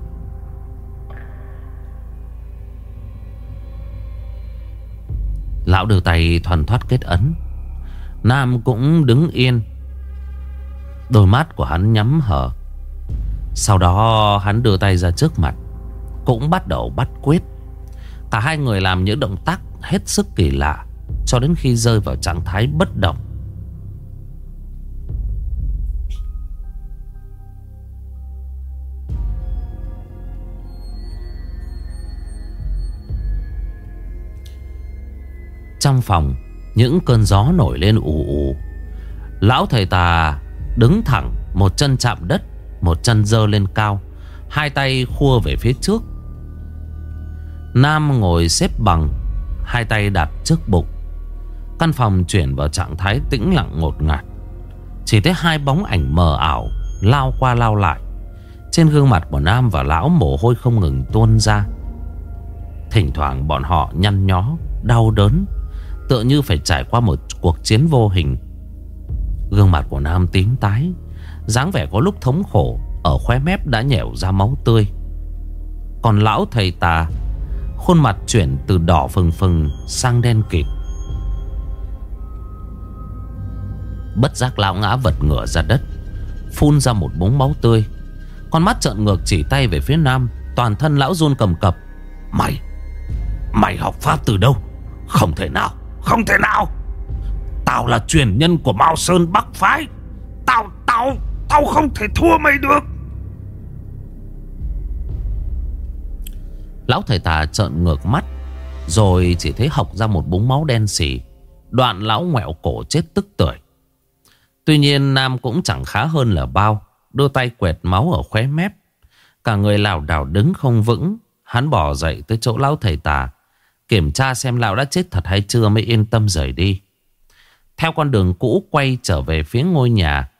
Lão đưa tay thoăn thoát kết ấn. Nam cũng đứng yên. Đôi mắt của hắn nhắm hở Sau đó, hắn đưa tay ra trước mặt, Cũng bắt đầu bắt quyết. Cả hai người làm những động tác hết sức kỳ lạ, Cho đến khi rơi vào trạng thái bất động. Trong phòng, Những cơn gió nổi lên ù ù. Lão thầy tà đứng thẳng, Một chân chạm đất, Một chân dơ lên cao, Hai tay khua về phía trước. Nam ngồi xếp bằng, Hai tay đặt trước bụng. Căn phòng chuyển vào trạng thái tĩnh lặng ngột ngạt. Chỉ thấy hai bóng ảnh mờ ảo Lao qua lao lại. Trên gương mặt của Nam và Lão mồ hôi không ngừng tuôn ra. Thỉnh thoảng bọn họ nhăn nhó, Đau đớn. Tựa như phải trải qua một cuộc chiến vô hình. Gương mặt của Nam tím tái, dáng vẻ có lúc thống khổ, Ở khóe mép đã nhẻo ra máu tươi. Còn lão thầy tà, Khuôn mặt chuyển từ đỏ phừng phừng Sang đen kịt. Bất giác lão ngã vật ngửa ra đất, Phun ra một búng máu tươi. Con mắt trợn ngược chỉ tay về phía nam, Toàn thân lão run cầm cập. Mày Mày học pháp từ đâu? Không thể nào không thể nào. Tao là truyền nhân của Mao Sơn Bắc Phái. Tao, tao, tao không thể thua mày được. Lão thầy tà trợn ngược mắt Rồi chỉ thấy học ra một búng máu đen xỉ Đoạn lão ngoẹo cổ chết tức tưởi. Tuy nhiên Nam cũng chẳng khá hơn là bao Đưa tay quẹt máu ở khóe mép. Cả người lảo đảo đứng không vững Hắn bỏ dậy tới chỗ lão thầy tà. Kiểm tra xem lão đã chết thật hay chưa mới yên tâm rời đi. Theo con đường cũ quay trở về phía ngôi nhà.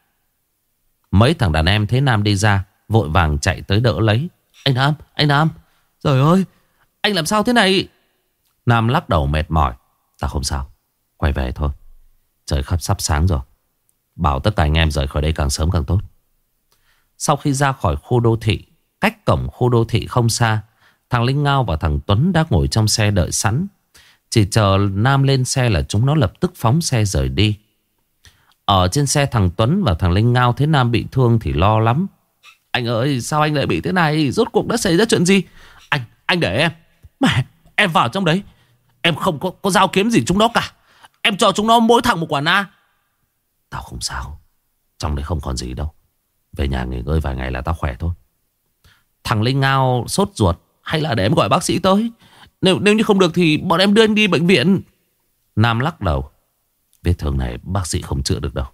Mấy thằng đàn em thấy Nam đi ra, vội vàng chạy tới đỡ lấy. Anh Nam, anh Nam, trời ơi, anh làm sao thế này? Nam lắc đầu mệt mỏi. Ta không sao, quay về thôi. Trời khắp sắp sáng rồi. Bảo tất cả anh em rời khỏi đây càng sớm càng tốt. Sau khi ra khỏi khu đô thị, Cách cổng khu đô thị không xa Thằng Linh Ngao và thằng Tuấn đã ngồi trong xe đợi sẵn. Chỉ chờ Nam lên xe là chúng nó lập tức phóng xe rời đi. Ở trên xe thằng Tuấn và thằng Linh Ngao thấy Nam bị thương thì lo lắm. Anh ơi sao anh lại bị thế này? Rốt cuộc đã xảy ra chuyện gì? Anh, anh để em. Mẹ, em vào trong đấy. Em không có, có dao kiếm gì chúng nó cả. Em cho chúng nó mỗi thằng một quả na. Tao không sao. Trong đấy không còn gì đâu. Về nhà nghỉ ngơi vài ngày là tao khỏe thôi. Thằng Linh Ngao sốt ruột. Hay là để em gọi bác sĩ tới. Nếu nếu như không được thì bọn em đưa anh đi bệnh viện. Nam lắc đầu. Vết thương này bác sĩ không chữa được đâu.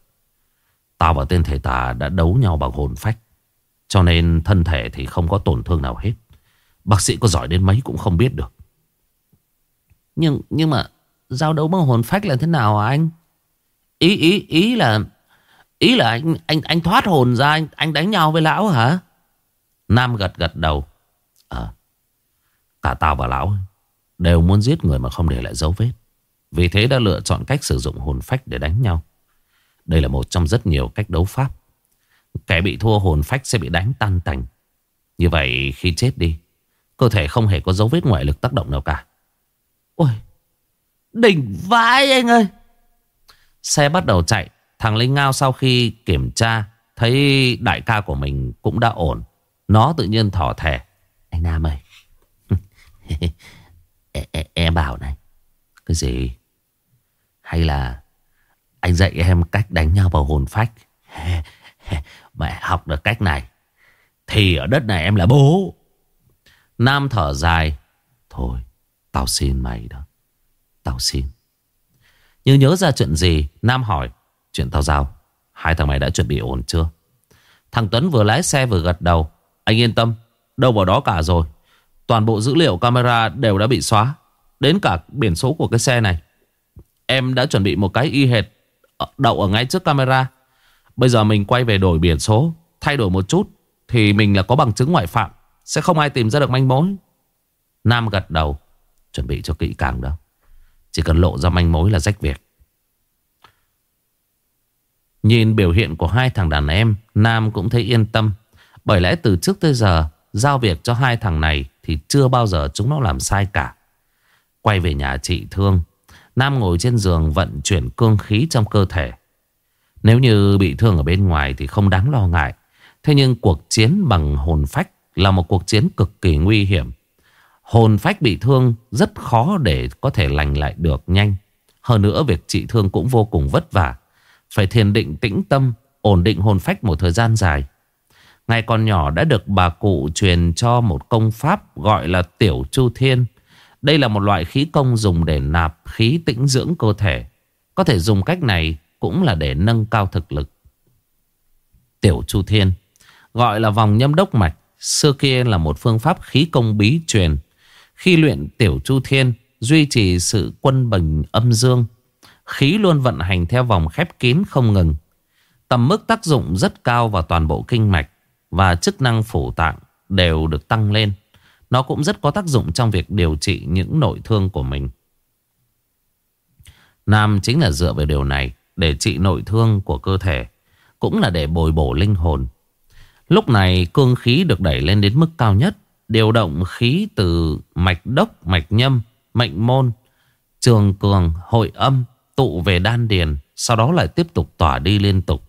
Tao và tên thầy tà đã đấu nhau bằng hồn phách. Cho nên thân thể thì không có tổn thương nào hết. Bác sĩ có giỏi đến mấy cũng không biết được. Nhưng nhưng mà Giao đấu bằng hồn phách là thế nào hả anh? Ý ý ý là Ý là anh anh anh thoát hồn ra anh, anh đánh nhau với lão hả? Nam gật gật đầu. Ờ Cả tao và lão Đều muốn giết người mà không để lại dấu vết. Vì thế đã lựa chọn cách sử dụng hồn phách để đánh nhau. Đây là một trong rất nhiều cách đấu pháp. Kẻ bị thua hồn phách sẽ bị đánh tan tành. Như vậy khi chết đi, Cơ thể không hề có dấu vết ngoại lực tác động nào cả. Ôi, Đỉnh vãi anh ơi! Xe bắt đầu chạy. Thằng Linh Ngao sau khi kiểm tra, Thấy đại ca của mình cũng đã ổn. Nó tự nhiên thỏ thẻ. Anh Nam ơi *laughs* em, bảo này Cái gì? Hay là Anh dạy em cách đánh nhau vào hồn phách? *laughs* Mẹ học được cách này Thì ở đất này em là bố. Nam thở dài Thôi Tao xin mày đó Tao xin. Như nhớ ra chuyện gì Nam hỏi Chuyện tao giao Hai thằng mày đã chuẩn bị ổn chưa? Thằng Tuấn vừa lái xe vừa gật đầu Anh yên tâm Đâu vào đó cả rồi. Toàn bộ dữ liệu camera đều đã bị xóa, Đến cả biển số của cái xe này. Em đã chuẩn bị một cái y hệt Đậu ở ngay trước camera. Bây giờ mình quay về đổi biển số, Thay đổi một chút Thì mình là có bằng chứng ngoại phạm, Sẽ không ai tìm ra được manh mối. Nam gật đầu, Chuẩn bị cho kỹ càng đâu Chỉ cần lộ ra manh mối là rách việc. Nhìn biểu hiện của hai thằng đàn em, Nam cũng thấy yên tâm. Bởi lẽ từ trước tới giờ, Giao việc cho hai thằng này thì chưa bao giờ chúng nó làm sai cả. Quay về nhà chị Thương, Nam ngồi trên giường vận chuyển cương khí trong cơ thể. Nếu như bị thương ở bên ngoài Thì không đáng lo ngại. Thế nhưng cuộc chiến bằng hồn phách Là một cuộc chiến cực kỳ nguy hiểm. Hồn phách bị thương Rất khó để có thể lành lại được nhanh. Hơn nữa, việc trị thương cũng vô cùng vất vả. Phải thiền định tĩnh tâm, Ổn định hồn phách một thời gian dài. Ngày còn nhỏ đã được bà cụ truyền cho một công pháp gọi là tiểu chu thiên. Đây là một loại khí công dùng để nạp khí tĩnh dưỡng cơ thể. Có thể dùng cách này cũng là để nâng cao thực lực. Tiểu chu thiên, gọi là vòng nhâm đốc mạch. Xưa kia là một phương pháp khí công bí truyền. Khi luyện tiểu chu thiên, duy trì sự quân bình âm dương, Khí luôn vận hành theo vòng khép kín không ngừng. Tầm mức tác dụng rất cao vào toàn bộ kinh mạch và chức năng phủ tạng đều được tăng lên. Nó cũng rất có tác dụng trong việc điều trị những nội thương của mình. Nam chính là dựa vào điều này để trị nội thương của cơ thể, cũng là để bồi bổ linh hồn. Lúc này cương khí được đẩy lên đến mức cao nhất, điều động khí từ mạch đốc, mạch nhâm, mệnh môn, trường cường, hội âm tụ về đan điền, sau đó lại tiếp tục tỏa đi liên tục.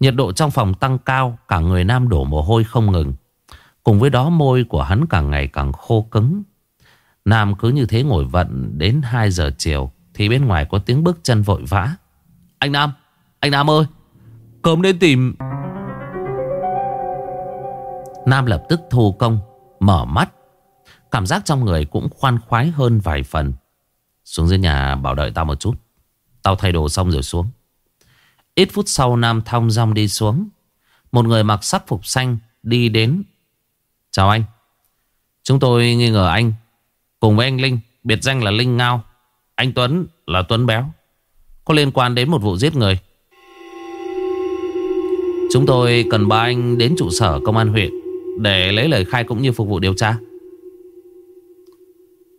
Nhiệt độ trong phòng tăng cao, cả người nam đổ mồ hôi không ngừng. Cùng với đó môi của hắn càng ngày càng khô cứng. Nam cứ như thế ngồi vận đến 2 giờ chiều thì bên ngoài có tiếng bước chân vội vã. Anh Nam, anh Nam ơi, cơm đến tìm... Nam lập tức thu công, mở mắt. Cảm giác trong người cũng khoan khoái hơn vài phần. Xuống dưới nhà bảo đợi tao một chút. Tao thay đồ xong rồi xuống Ít phút sau Nam thong dong đi xuống. Một người mặc sắc phục xanh đi đến. Chào anh. Chúng tôi nghi ngờ anh. Cùng với anh Linh, Biệt danh là Linh Ngao. Anh Tuấn là Tuấn Béo. Có liên quan đến một vụ giết người. Chúng tôi cần ba anh đến trụ sở công an huyện Để lấy lời khai cũng như phục vụ điều tra.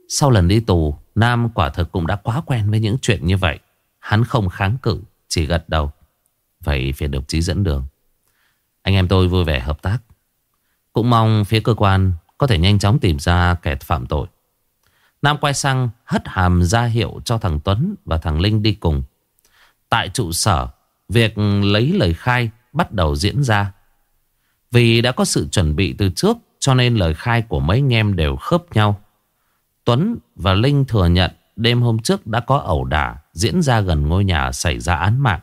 Sau lần đi tù, Nam quả thực cũng đã quá quen với những chuyện như vậy. Hắn không kháng cự, Chỉ gật đầu. Vậy phiền đồng chí dẫn đường Anh em tôi vui vẻ hợp tác Cũng mong phía cơ quan có thể nhanh chóng tìm ra kẻ phạm tội. Nam quay sang hất hàm ra hiệu cho thằng Tuấn và thằng Linh đi cùng. Tại trụ sở, việc lấy lời khai bắt đầu diễn ra. Vì đã có sự chuẩn bị từ trước cho nên lời khai của mấy anh em đều khớp nhau. Tuấn và Linh thừa nhận đêm hôm trước đã có ẩu đả diễn ra gần ngôi nhà xảy ra án mạng.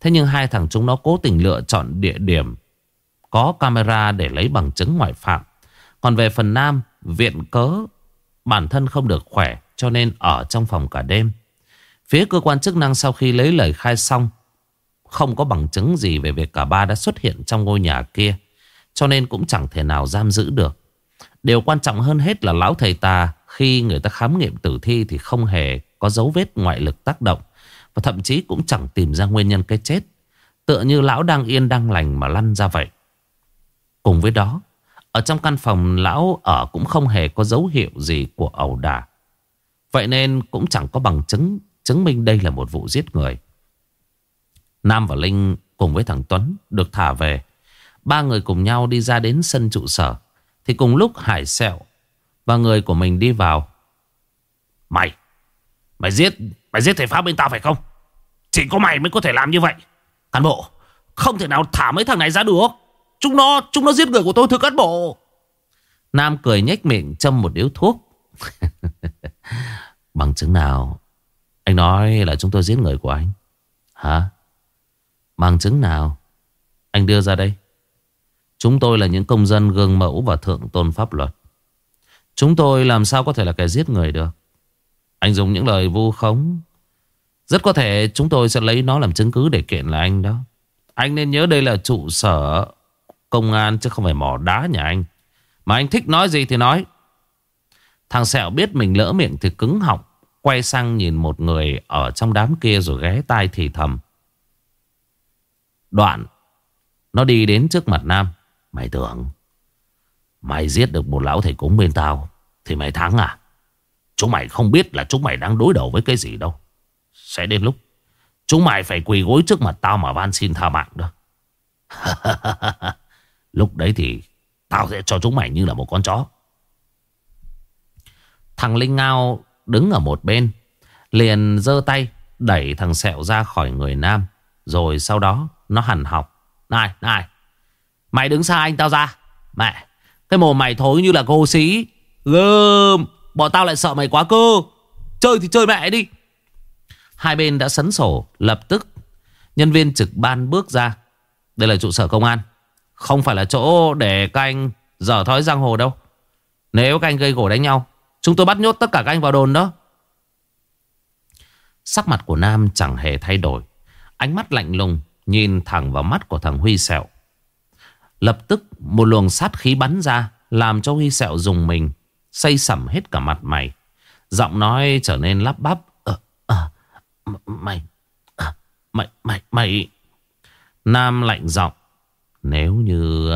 Thế nhưng hai thằng chúng nó cố tình lựa chọn địa điểm có camera để lấy bằng chứng ngoại phạm. Còn về phần Nam, viện cớ bản thân không được khỏe cho nên ở trong phòng cả đêm. Phía cơ quan chức năng sau khi lấy lời khai xong, không có bằng chứng gì về việc cả ba đã xuất hiện trong ngôi nhà kia. Cho nên cũng chẳng thể nào giam giữ được. Điều quan trọng hơn hết là lão thầy ta khi người ta khám nghiệm tử thi thì không hề có dấu vết ngoại lực tác động. Và thậm chí cũng chẳng tìm ra nguyên nhân cái chết. Tựa như lão đang yên đang lành mà lăn ra vậy. Cùng với đó, ở trong căn phòng lão ở cũng không hề có dấu hiệu gì của ẩu đả. Vậy nên cũng chẳng có bằng chứng chứng minh đây là một vụ giết người. Nam và Linh cùng với thằng Tuấn được thả về. Ba người cùng nhau đi ra đến sân trụ sở. Thì cùng lúc Hải Sẹo và người của mình đi vào. Mày, mày giết, mày giết thầy Pháp bên tao phải không? Chỉ có mày mới có thể làm như vậy. Cán bộ, không thể nào thả mấy thằng này ra được. Chúng nó, chúng nó giết người của tôi thưa cán bộ. Nam cười nhếch miệng châm một điếu thuốc. *laughs* Bằng chứng nào? Anh nói là chúng tôi giết người của anh. Hả? Bằng chứng nào? Anh đưa ra đây. Chúng tôi là những công dân gương mẫu và thượng tôn pháp luật. Chúng tôi làm sao có thể là kẻ giết người được? Anh dùng những lời vu khống. Rất có thể chúng tôi sẽ lấy nó làm chứng cứ để kiện là anh đó. Anh nên nhớ đây là trụ sở công an chứ không phải mỏ đá nhà anh. Mà anh thích nói gì thì nói. Thằng Sẹo biết mình lỡ miệng thì cứng họng. Quay sang nhìn một người ở trong đám kia rồi ghé tai thì thầm. Đoạn. Nó đi đến trước mặt Nam. Mày tưởng. Mày giết được một lão thầy cúng bên tao. Thì mày thắng à? Chúng mày không biết là chúng mày đang đối đầu với cái gì đâu. Sẽ đến lúc. Chúng mày phải quỳ gối trước mặt tao mà van xin tha mạng đó. *laughs* Lúc đấy thì tao sẽ cho chúng mày như là một con chó. Thằng Linh Ngao đứng ở một bên. Liền giơ tay đẩy thằng Sẹo ra khỏi người Nam. Rồi sau đó nó hằn học. Này, này. Mày đứng xa anh tao ra. Mẹ, cái mồm mày thối như là cô xí. Gơm, bọn tao lại sợ mày quá cơ. Chơi thì chơi mẹ đi. Hai bên đã sấn sổ, lập tức. Nhân viên trực ban bước ra. Đây là trụ sở công an. Không phải là chỗ để các anh dở thói giang hồ đâu. Nếu các anh gây gổ đánh nhau, chúng tôi bắt nhốt tất cả các anh vào đồn đó. Sắc mặt của Nam chẳng hề thay đổi. Ánh mắt lạnh lùng nhìn thẳng vào mắt của thằng Huy Sẹo. Lập tức một luồng sát khí bắn ra làm cho Huy Sẹo dùng mình xây sẩm hết cả mặt mày. Giọng nói trở nên lắp bắp. à, à, mày, à, mày, mày, mày. Nam lạnh giọng. Nếu như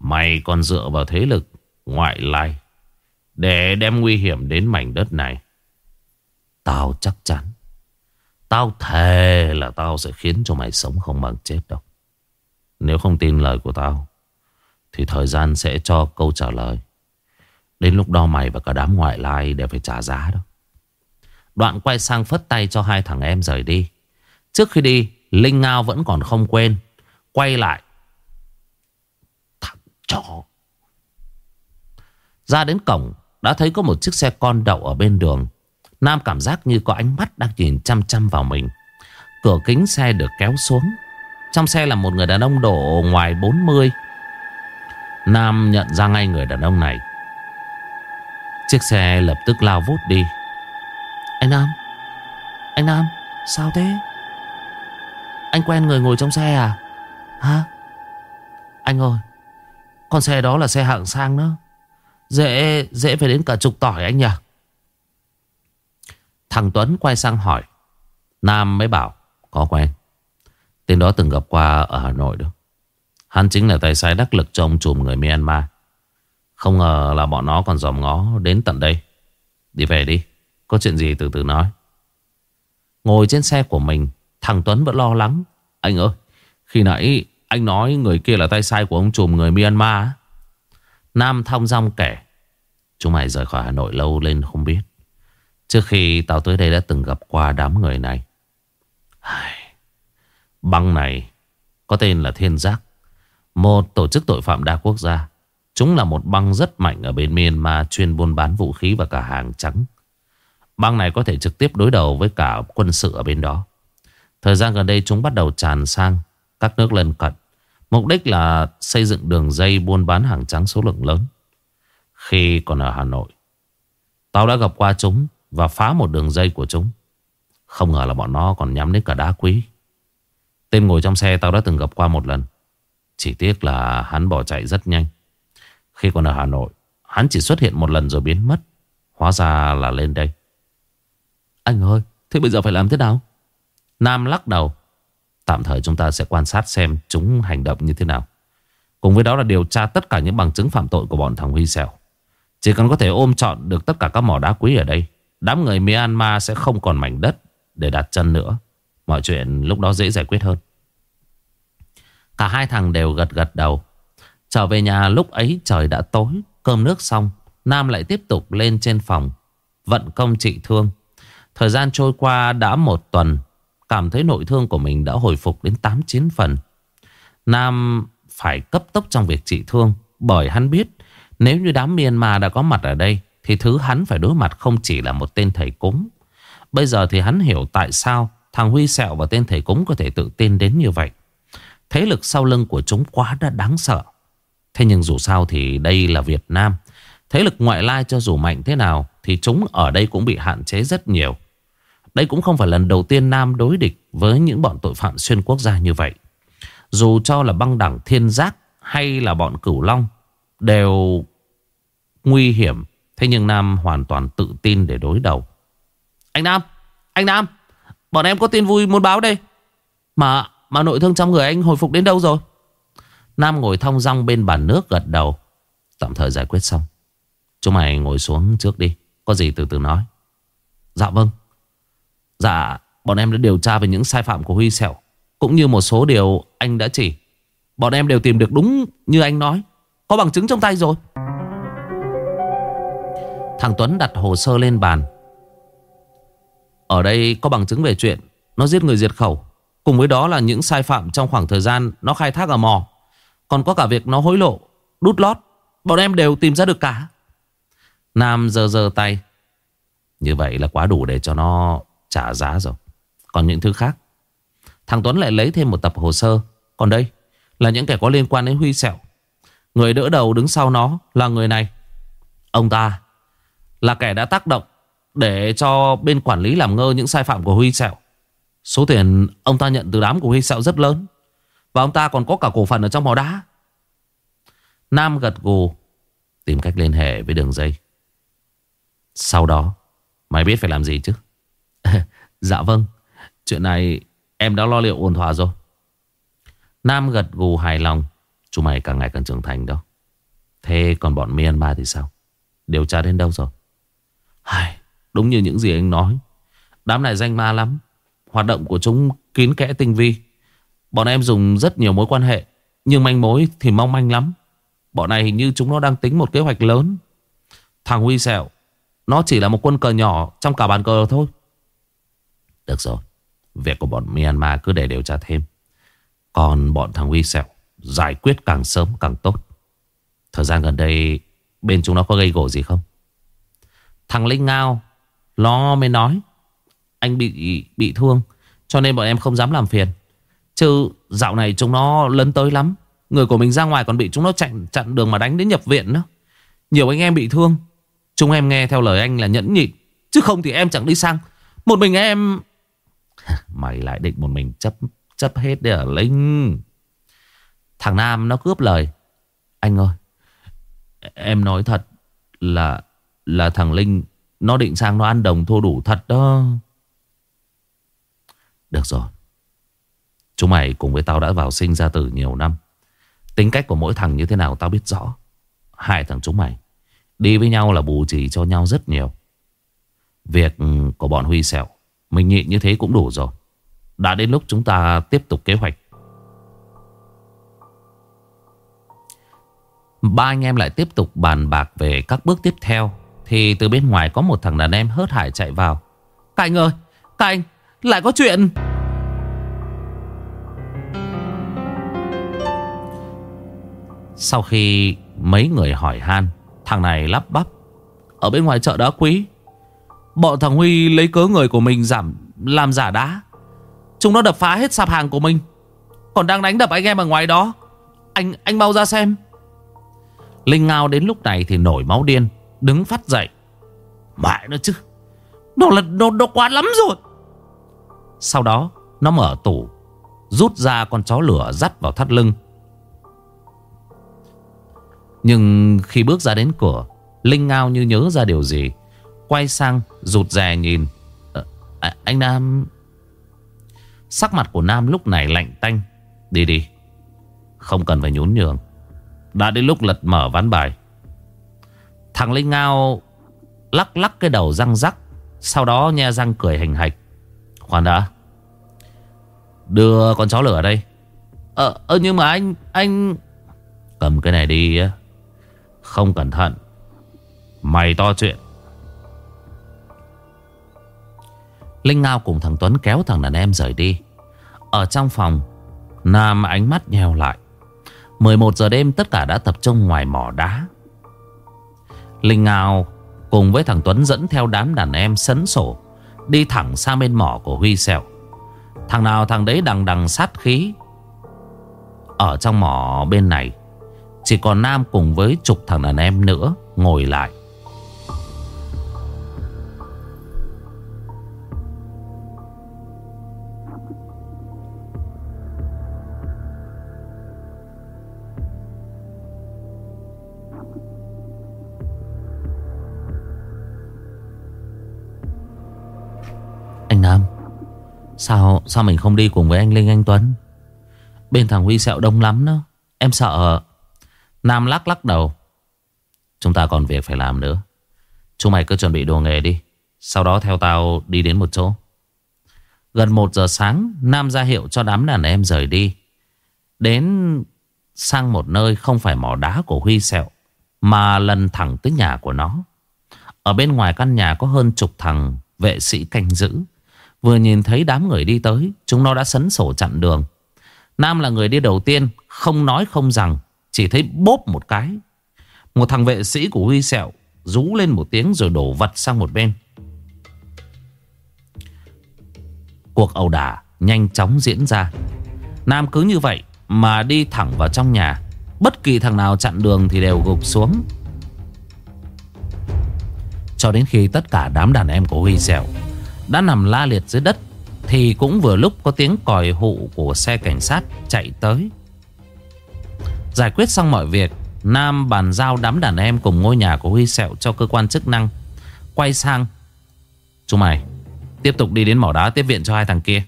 mày còn dựa vào thế lực ngoại lai để đem nguy hiểm đến mảnh đất này, tao chắc chắn, tao thề là tao sẽ khiến cho mày sống không bằng chết đâu. Nếu không tin lời của tao, thì thời gian sẽ cho câu trả lời. Đến lúc đó mày và cả đám ngoại lai đều phải trả giá đó. Đoạn quay sang phất tay cho hai thằng em rời đi. Trước khi đi, Linh Ngao vẫn còn không quên Quay lại. Thằng chó. Ra đến cổng Đã thấy có một chiếc xe con đậu ở bên đường. Nam cảm giác như có ánh mắt đang nhìn chăm chăm vào mình. Cửa kính xe được kéo xuống. Trong xe là một người đàn ông độ ngoài 40 Nam nhận ra ngay người đàn ông này. Chiếc xe lập tức lao vút đi. Anh Nam Anh Nam, Sao thế? Anh quen người ngồi trong xe à? Hả? Anh ơi, Con xe đó là xe hạng sang đó Dễ dễ phải đến cả chục tỏi anh nhỉ? Thằng Tuấn quay sang hỏi. Nam mới bảo, Có quen. Tên đó từng gặp qua ở Hà Nội đó. Hắn chính là tài xế đắc lực trong chùm người Myanmar. Không ngờ là bọn nó còn dòm ngó đến tận đây. Đi về đi, Có chuyện gì từ từ nói. Ngồi trên xe của mình, Thằng Tuấn vẫn lo lắng. Anh ơi, khi nãy anh nói người kia là tay sai của ông trùm người Myanmar Nam thong dong kể. Chúng mày rời khỏi Hà Nội lâu lên không biết. Trước khi tao tới đây đã từng gặp qua đám người này. Băng này có tên là Thiên Giác, Một tổ chức tội phạm đa quốc gia. Chúng là một băng rất mạnh ở bên Myanmar chuyên buôn bán vũ khí và cả hàng trắng. Băng này có thể trực tiếp đối đầu với cả quân sự ở bên đó. Thời gian gần đây chúng bắt đầu tràn sang các nước lân cận. Mục đích là xây dựng đường dây buôn bán hàng trắng số lượng lớn. Khi còn ở Hà Nội, tao đã gặp qua chúng và phá một đường dây của chúng. Không ngờ là bọn nó còn nhắm đến cả đá quý. Tên ngồi trong xe tao đã từng gặp qua một lần. Chỉ tiếc là hắn bỏ chạy rất nhanh. Khi còn ở Hà Nội, Hắn chỉ xuất hiện một lần rồi biến mất. Hóa ra là lên đây. Anh ơi, Thế bây giờ phải làm thế nào? Nam lắc đầu. Tạm thời chúng ta sẽ quan sát xem chúng hành động như thế nào. Cùng với đó là điều tra tất cả những bằng chứng phạm tội của bọn thằng Huy Sèo. Chỉ cần có thể ôm trọn được tất cả các mỏ đá quý ở đây, Đám người Myanmar sẽ không còn mảnh đất để đặt chân nữa. Mọi chuyện lúc đó dễ giải quyết hơn. Cả hai thằng đều gật gật đầu. Trở về nhà lúc ấy trời đã tối, Cơm nước xong, Nam lại tiếp tục lên trên phòng, Vận công trị thương. Thời gian trôi qua đã một tuần, Cảm thấy nội thương của mình đã hồi phục đến 8-9 phần. Nam phải cấp tốc trong việc trị thương, Bởi hắn biết Nếu như đám Myanmar đã có mặt ở đây, Thì thứ hắn phải đối mặt không chỉ là một tên thầy cúng. Bây giờ thì hắn hiểu tại sao Thằng Huy Sẹo và tên thầy cúng có thể tự tin đến như vậy. Thế lực sau lưng của chúng quá đã đáng sợ. Thế nhưng dù sao thì đây là Việt Nam. Thế lực ngoại lai cho dù mạnh thế nào thì chúng ở đây cũng bị hạn chế rất nhiều. Đây cũng không phải lần đầu tiên Nam đối địch với những bọn tội phạm xuyên quốc gia như vậy. Dù cho là băng đảng thiên giác hay là bọn cửu long đều nguy hiểm. Thế nhưng Nam hoàn toàn tự tin để đối đầu. Anh Nam! Anh Nam! Bọn em có tin vui muốn báo đây. Mà mà nội thương trong người anh hồi phục đến đâu rồi? Nam ngồi thong rong bên bàn nước gật đầu. Tạm thời giải quyết xong. Chúng mày ngồi xuống trước đi. Có gì từ từ nói. Dạ vâng. Dạ, bọn em đã điều tra về những sai phạm của Huy Sẹo. Cũng như một số điều anh đã chỉ. Bọn em đều tìm được đúng như anh nói. Có bằng chứng trong tay rồi. Thằng Tuấn đặt hồ sơ lên bàn. Ở đây có bằng chứng về chuyện nó giết người diệt khẩu. Cùng với đó là những sai phạm trong khoảng thời gian nó khai thác ở mò. Còn có cả việc nó hối lộ, Đút lót, Bọn em đều tìm ra được cả. Nam giơ giơ tay. Như vậy là quá đủ để cho nó trả giá rồi. Còn những thứ khác? Thằng Tuấn lại lấy thêm một tập hồ sơ. Còn đây, là những kẻ có liên quan đến Huy Sẹo. Người đỡ đầu đứng sau nó là người này. Ông ta Là kẻ đã tác động Để cho bên quản lý làm ngơ những sai phạm của Huy Sẹo. Số tiền ông ta nhận từ đám của Huy Sẹo rất lớn và ông ta còn có cả cổ phần ở trong mỏ đá. Nam gật gù Tìm cách liên hệ với đường dây. Sau đó Mày biết phải làm gì chứ? *laughs* Dạ vâng Chuyện này em đã lo liệu ổn thỏa rồi. Nam gật gù hài lòng Chú mày càng ngày càng trưởng thành đó. Thế còn bọn Myanmar thì sao? Điều tra đến đâu rồi? Hai, Đúng như những gì anh nói. Đám này danh ma lắm. Hoạt động của chúng kín kẽ tinh vi. Bọn em dùng rất nhiều mối quan hệ, Nhưng manh mối thì mong manh lắm. Bọn này hình như chúng nó đang tính một kế hoạch lớn. Thằng Huy Sẹo, Nó chỉ là một quân cờ nhỏ Trong cả bàn cờ thôi. Được rồi, Việc của bọn Myanmar cứ để điều tra thêm. Còn bọn thằng Huy Sẹo, Giải quyết càng sớm càng tốt. Thời gian gần đây, Bên chúng nó có gây gỗ gì không? Thằng Linh Ngao, Nó mới nói, Anh bị bị thương, Cho nên bọn em không dám làm phiền. Chứ dạo này chúng nó lấn tới lắm. Người của mình ra ngoài còn bị chúng nó chặn, chặn đường mà đánh đến nhập viện nữa. Nhiều anh em bị thương. Chúng em nghe theo lời anh là nhẫn nhịn. Chứ không thì em chẳng đi sang. Một mình em *laughs* Mày lại định một mình chấp chấp hết đấy ở Linh? Thằng Nam nó cướp lời. Anh ơi Em nói thật là Là thằng Linh Nó định sang nó ăn đồng thua đủ thật đó. Được rồi. Chúng mày cùng với tao đã vào sinh ra từ nhiều năm. Tính cách của mỗi thằng như thế nào tao biết rõ. Hai thằng chúng mày Đi với nhau là bù trì cho nhau rất nhiều. Việc của bọn Huy Sẹo, Mình nhịn như thế cũng đủ rồi. Đã đến lúc chúng ta tiếp tục kế hoạch. Ba anh em lại tiếp tục bàn bạc về các bước tiếp theo. Thì từ bên ngoài có một thằng đàn em hớt hải chạy vào. Các anh ơi Các anh lại có chuyện. Sau khi mấy người hỏi han Thằng này lắp bắp Ở bên ngoài chợ đá quý Bọn thằng Huy lấy cớ người của mình giảm Làm giả đá. Chúng nó đập phá hết sạp hàng của mình. Còn đang đánh đập anh em ở ngoài đó. Anh anh mau ra xem. Linh Ngao đến lúc này thì nổi máu điên Đứng phát dậy. Mẹ nó chứ Nó là nó, nó quá lắm rồi. Sau đó nó mở tủ Rút ra con chó lửa dắt vào thắt lưng. Nhưng khi bước ra đến cửa Linh Ngao như nhớ ra điều gì Quay sang rụt rè nhìn. Ờ, à, Anh Nam. Sắc mặt của Nam lúc này lạnh tanh. Đi đi Không cần phải nhún nhường. Đã đến lúc lật mở ván bài. Thằng Linh Ngao Lắc lắc cái đầu răng rắc Sau đó nhe răng cười hành hạch. Khoan đã Đưa con chó lửa đây. Ờ, ờ nhưng mà anh Anh Cầm cái này đi không cẩn thận. Mày to chuyện. Linh Ngao cùng thằng Tuấn kéo thằng đàn em rời đi. Ở trong phòng, Nam ánh mắt nheo lại. 11 giờ đêm tất cả đã tập trung ngoài mỏ đá. Linh Ngao cùng với thằng Tuấn dẫn theo đám đàn em sấn sổ, Đi thẳng sang bên mỏ của Huy Sẹo. Thằng nào thằng đấy đằng đằng sát khí. Ở trong mỏ bên này chỉ còn Nam cùng với chục thằng đàn em nữa Ngồi lại. Anh Nam, Sao sao mình không đi cùng với anh Linh, anh Tuấn? Bên thằng Huy sẹo đông lắm đó. Em sợ Nam lắc lắc đầu. Chúng ta còn việc phải làm nữa. Chúng mày cứ chuẩn bị đồ nghề đi. Sau đó theo tao đi đến một chỗ. Gần một giờ sáng, Nam ra hiệu cho đám đàn em rời đi. Đến sang một nơi không phải mỏ đá của Huy sẹo, Mà lần thẳng tới nhà của nó. Ở bên ngoài căn nhà có hơn chục thằng vệ sĩ canh giữ. Vừa nhìn thấy đám người đi tới, Chúng nó đã sấn sổ chặn đường. Nam là người đi đầu tiên, Không nói không rằng. Chỉ thấy bốp một cái. Một thằng vệ sĩ của Huy Sẹo Rú lên một tiếng rồi đổ vật sang một bên. Cuộc ẩu đả nhanh chóng diễn ra. Nam cứ như vậy Mà đi thẳng vào trong nhà. Bất kỳ thằng nào chặn đường thì đều gục xuống. Cho đến khi tất cả đám đàn em của Huy Sẹo đã nằm la liệt dưới đất Thì cũng vừa lúc có tiếng còi hụ của xe cảnh sát chạy tới. Giải quyết xong mọi việc, Nam bàn giao đám đàn em cùng ngôi nhà của Huy Sẹo cho cơ quan chức năng. Quay sang Chúng mày, Tiếp tục đi đến mỏ đá tiếp viện cho hai thằng kia.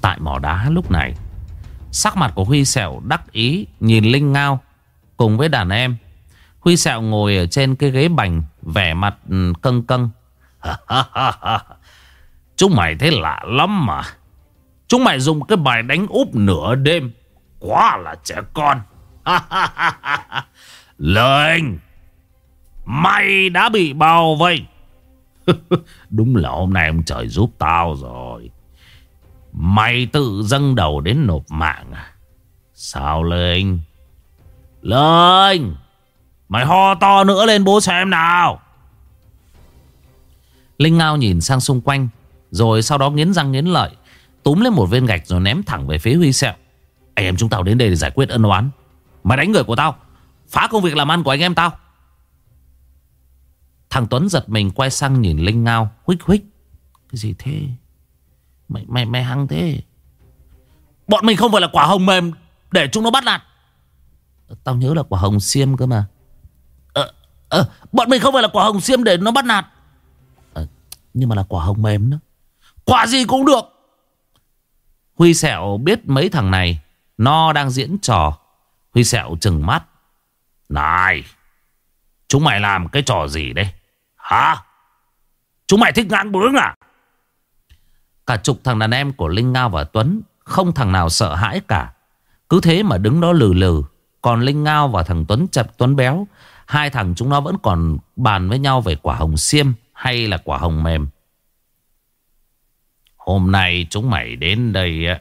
Tại mỏ đá lúc này, Sắc mặt của Huy Sẹo đắc ý Nhìn Linh Ngao Cùng với đàn em. Huy Sẹo ngồi ở trên cái ghế bành, Vẻ mặt ừ, căng căng. *laughs* Chúng mày thấy lạ lắm mà. Chúng mày dùng cái bài đánh úp nửa đêm. Quá là trẻ con. *laughs* Lệnh. Mày đã bị bao vây. *laughs* Đúng là hôm nay ông trời giúp tao rồi. Mày tự dâng đầu đến nộp mạng à? Sao lệnh Lệnh Mày ho to nữa lên bố xem nào. Linh Ngao nhìn sang xung quanh, Rồi sau đó nghiến răng nghiến lợi. Túm lên một viên gạch rồi ném thẳng về phía Huy Sẹo. Anh em chúng tao đến đây để giải quyết ân oán. Mày đánh người của tao Phá công việc làm ăn của anh em tao. Thằng Tuấn giật mình quay sang nhìn Linh Ngao Huých huých. Cái gì thế? Mày mày mày hăng thế? Bọn mình không phải là quả hồng mềm Để chúng nó bắt nạt. Tao nhớ là quả hồng xiêm cơ mà. Ờ, ờ bọn mình không phải là quả hồng xiêm để nó bắt nạt. ờ, nhưng mà là quả hồng mềm đó. Quả gì cũng được. Huy Sẹo biết mấy thằng này nó đang diễn trò. Huy Sẹo chừng mắt. Này, chúng mày làm cái trò gì đây? Hả? Chúng mày thích ngang bướng à? Cả chục thằng đàn em của Linh Ngao và Tuấn không thằng nào sợ hãi cả. Cứ thế mà đứng đó lừ lừ Còn Linh Ngao và thằng Tuấn chập Tuấn Béo Hai thằng chúng nó vẫn còn bàn với nhau về quả hồng xiêm hay là quả hồng mềm. Hôm nay chúng mày đến đây á.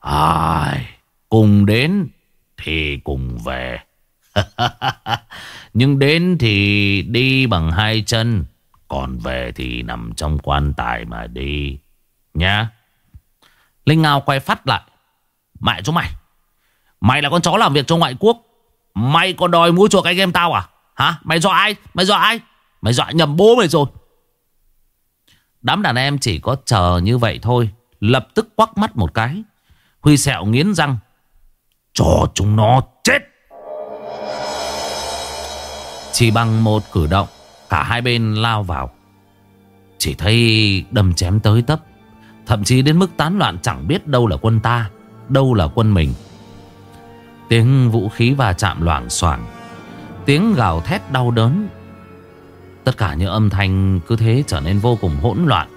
Ai, cùng đến thì cùng về. *laughs* Nhưng đến thì đi bằng hai chân. Còn về thì nằm trong quan tài mà đi. Nhá. Linh Ngao quay phát lại. Mẹ chúng mày. Mày là con chó làm việc cho ngoại quốc. Mày còn đòi mua chuộc anh em tao à? Hả? Mày dọa ai? Mày dọa ai? Mày dọa nhầm bố mày rồi. Đám đàn em chỉ có chờ như vậy thôi. Lập tức quắc mắt một cái. Huy sẹo nghiến răng. Cho chúng nó chết. Chỉ bằng một cử động. Cả hai bên lao vào. Chỉ thấy đâm chém tới tấp. Thậm chí đến mức tán loạn chẳng biết đâu là quân ta. Đâu là quân mình. Tiếng vũ khí và chạm loảng xoảng Tiếng gào thét đau đớn Tất cả những âm thanh cứ thế trở nên vô cùng hỗn loạn.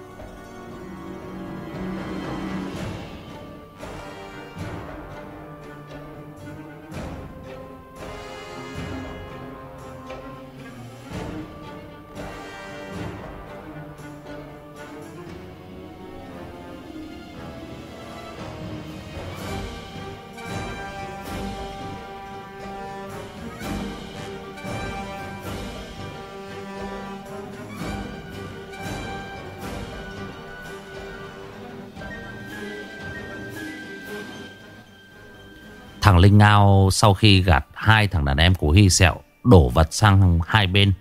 Thằng Linh Ngao sau khi gạt hai thằng đàn em của Hy Sẹo đổ vật sang hai bên.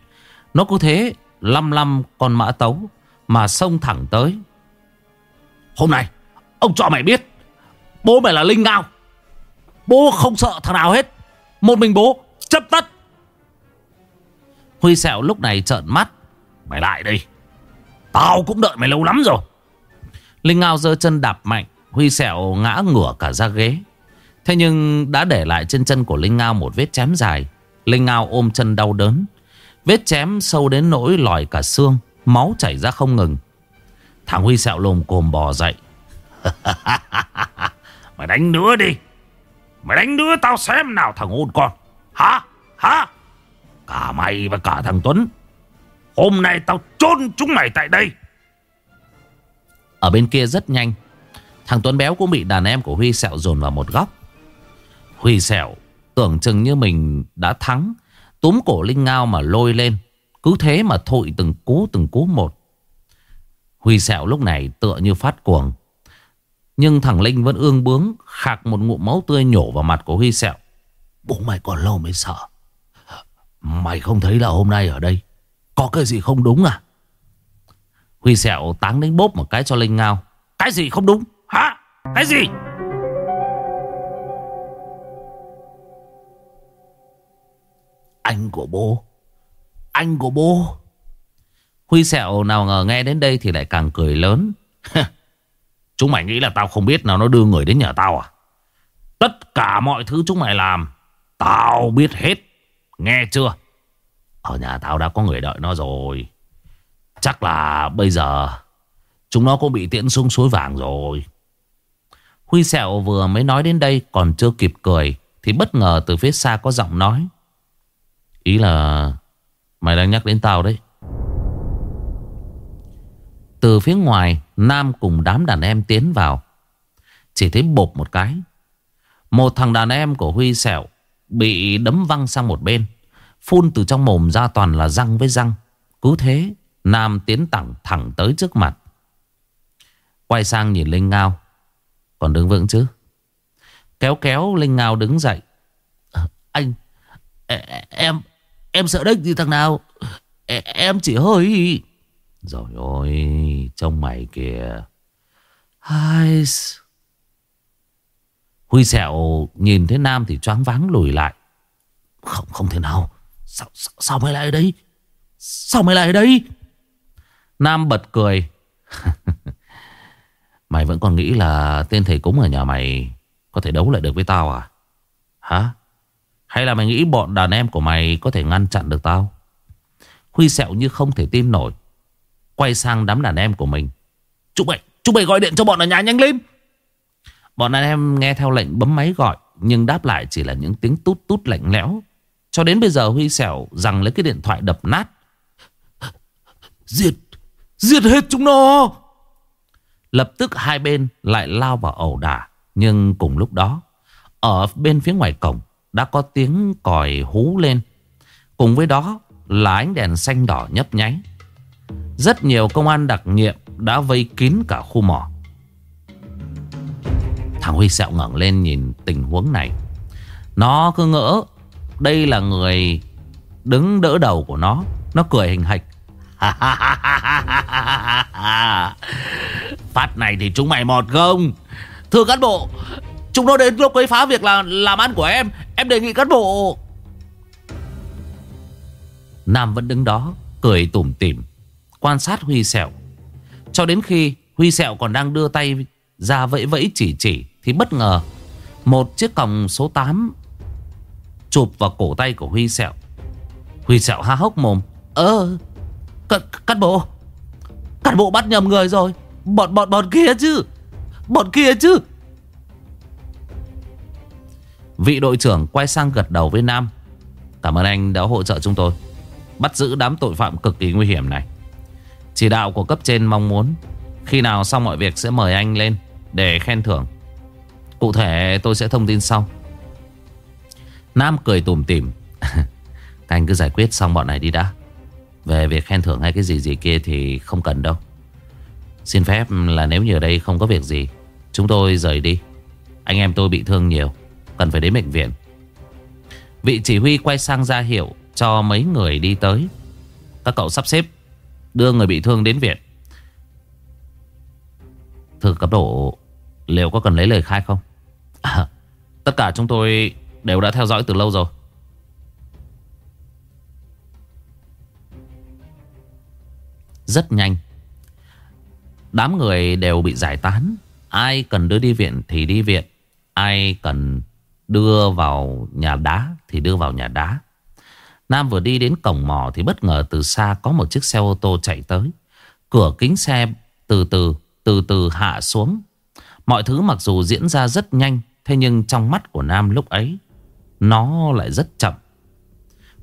Nó cứ thế lăm lăm con mã tấu mà xông thẳng tới. Hôm nay, ông cho mày biết, bố mày là Linh Ngao. Bố không sợ thằng nào hết. Một mình bố, chấp tất. Huy Sẹo lúc này trợn mắt. Mày lại đây. Tao cũng đợi mày lâu lắm rồi. Linh Ngao giơ chân đạp mạnh. Huy Sẹo ngã ngửa cả ra ghế. Thế nhưng đã để lại trên chân của Linh Ngao một vết chém dài. Linh Ngao ôm chân đau đớn. Vết chém sâu đến nỗi lòi cả xương. Máu chảy ra không ngừng. Thằng Huy sẹo lồm cồm bò dậy. *laughs* Mày đánh nữa đi. Mày đánh nữa tao xem nào, thằng ôn con. Hả? Hả? Cả mày và cả thằng Tuấn. Hôm nay tao chôn chúng mày tại đây. Ở bên kia rất nhanh. Thằng Tuấn béo cũng bị đàn em của Huy sẹo dồn vào một góc. Huy sẹo, tưởng chừng như mình đã thắng. Túm cổ Linh Ngao mà lôi lên. Cứ thế mà thội từng cú từng cú một. Huy sẹo lúc này tựa như phát cuồng. Nhưng thằng Linh vẫn ương bướng, Khạc một ngụm máu tươi nhổ vào mặt của Huy sẹo Bố mày còn lâu mới sợ Mày không thấy là hôm nay ở đây Có cái gì không đúng à Huy sẹo táng đánh bốp một cái cho Linh Ngao Cái gì không đúng Hả Cái gì Anh của bố. Anh của bố. Huy sẹo nào ngờ nghe đến đây thì lại càng cười lớn. *laughs* Chúng mày nghĩ là tao không biết nào nó đưa người đến nhà tao à? Tất cả mọi thứ chúng mày làm, Tao biết hết. Nghe chưa? Ở nhà tao đã có người đợi nó rồi. Chắc là bây giờ Chúng nó cũng bị tiễn xuống suối vàng rồi. Huy sẹo vừa mới nói đến đây Còn chưa kịp cười Thì bất ngờ từ phía xa có giọng nói. Ý là Mày đang nhắc đến tao đấy. Từ phía ngoài Nam cùng đám đàn em tiến vào. Chỉ thấy bột một cái. Một thằng đàn em của Huy sẹo Bị đấm văng sang một bên. Phun từ trong mồm ra toàn là răng với răng. Cứ thế Nam tiến thẳng thẳng tới trước mặt. Quay sang nhìn Linh Ngao. Còn đứng vững chứ? Kéo kéo Linh Ngao đứng dậy. À, Anh Em Em sợ đếch gì thằng nào? Em chỉ hơi Rồi ôi Trông mày kìa. Hai Huy sẹo nhìn thấy Nam thì choáng váng lùi lại. Không không thể nào. Sao, sao, sao mày lại ở đây? Sao mày lại ở đây? Nam bật cười. *laughs* Mày vẫn còn nghĩ là tên thầy cúng ở nhà mày Có thể đấu lại được với tao à? Hả hay là mày nghĩ bọn đàn em của mày Có thể ngăn chặn được tao? Huy sẹo như không thể tin nổi. Quay sang đám đàn em của mình. Chúng mày, chúng mày gọi điện cho bọn ở nhà nhanh lên. Bọn anh em nghe theo lệnh bấm máy gọi Nhưng đáp lại chỉ là những tiếng tút tút lạnh lẽo. Cho đến bây giờ Huy Sẹo rằng lấy cái điện thoại đập nát. Diệt Diệt hết chúng nó. Lập tức hai bên lại lao vào ẩu đả Nhưng cùng lúc đó Ở bên phía ngoài cổng đã có tiếng còi hú lên. Cùng với đó là ánh đèn xanh đỏ nhấp nháy. Rất nhiều công an đặc nhiệm Đã vây kín cả khu mỏ. Thằng Huy sẹo ngẩng lên nhìn tình huống này. Nó cứ ngỡ, Đây là người đứng đỡ đầu của nó. Nó cười hình hạch. *laughs* Phát này thì chúng mày mọt không? Thưa cán bộ, Chúng nó đến lúc ấy phá việc là làm ăn của em. Em đề nghị cán bộ. Nam vẫn đứng đó, Cười tủm tỉm, Quan sát Huy Sẹo. Cho đến khi Huy Sẹo còn đang đưa tay ra vẫy vẫy chỉ chỉ, Thì bất ngờ, Một chiếc còng số 8 Chụp vào cổ tay của Huy Sẹo. Huy Sẹo há hốc mồm, Ơ, cán cán bộ cán bộ bắt nhầm người rồi. Bọn bọn bọn kia chứ, Bọn kia chứ. Vị đội trưởng quay sang gật đầu với Nam. Cảm ơn anh đã hỗ trợ chúng tôi, Bắt giữ đám tội phạm cực kỳ nguy hiểm này. Chỉ đạo của cấp trên mong muốn, Khi nào xong mọi việc sẽ mời anh lên Để khen thưởng. Cụ thể tôi sẽ thông tin sau. Nam cười tủm tỉm. *laughs* Các anh cứ giải quyết xong bọn này đi đã. Về việc khen thưởng hay cái gì gì kia thì không cần đâu. Xin phép là nếu như ở đây không có việc gì, Chúng tôi rời đi. Anh em tôi bị thương nhiều. Cần phải đến bệnh viện. Vị chỉ huy quay sang ra hiệu Cho mấy người đi tới. Các cậu sắp xếp Đưa người bị thương đến viện. Thưa cấp độ Liệu có cần lấy lời khai không? À, Tất cả chúng tôi đều đã theo dõi từ lâu rồi. Rất nhanh. Đám người đều bị giải tán. Ai cần đưa đi viện thì đi viện. Ai cần đưa vào nhà đá, thì đưa vào nhà đá. Nam vừa đi đến cổng mỏ thì bất ngờ từ xa có một chiếc xe ô tô chạy tới. Cửa kính xe từ từ từ từ hạ xuống. Mọi thứ mặc dù diễn ra rất nhanh, Thế nhưng trong mắt của Nam lúc ấy, Nó lại rất chậm.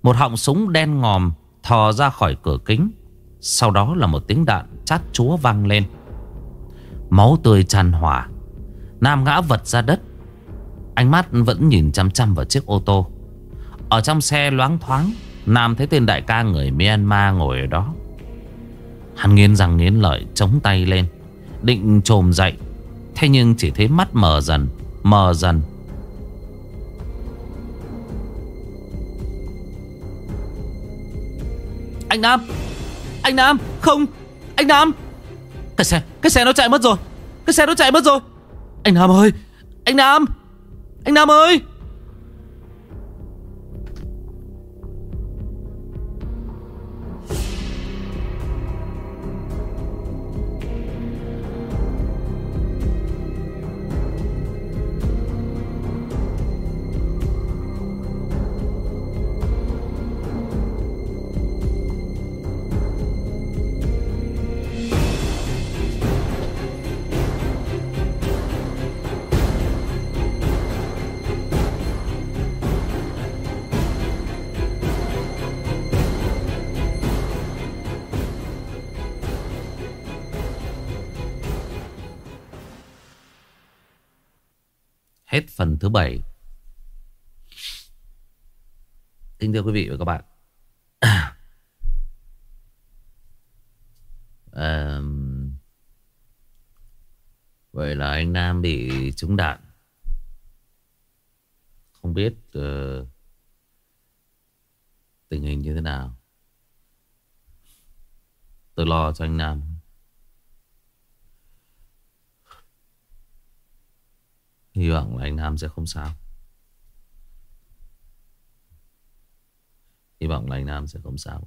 Một họng súng đen ngòm Thò ra khỏi cửa kính. Sau đó là một tiếng đạn chát chúa vang lên. Máu tươi tràn hỏa Nam ngã vật ra đất. Ánh mắt vẫn nhìn chăm chăm vào chiếc ô tô. Ở trong xe loáng thoáng, Nam thấy tên đại ca người Myanmar ngồi ở đó. Hắn nghiến răng nghiến lợi, chống tay lên, Định trồm dậy. Thế nhưng chỉ thấy mắt mờ dần Mờ dần. Anh Nam! Anh Nam! Không! Anh Nam! Cái xe Cái xe nó chạy mất rồi! Cái xe nó chạy mất rồi! Anh Nam ơi! Anh Nam! Anh Nam ơi! Phần thứ bảy. Kính thưa quý vị và các bạn. *coughs* À, Vậy là anh Nam bị trúng đạn. Không biết uh, Tình hình như thế nào. Tôi lo cho anh Nam. Hy vọng là anh Nam sẽ không sao. Hy vọng là anh Nam sẽ không sao.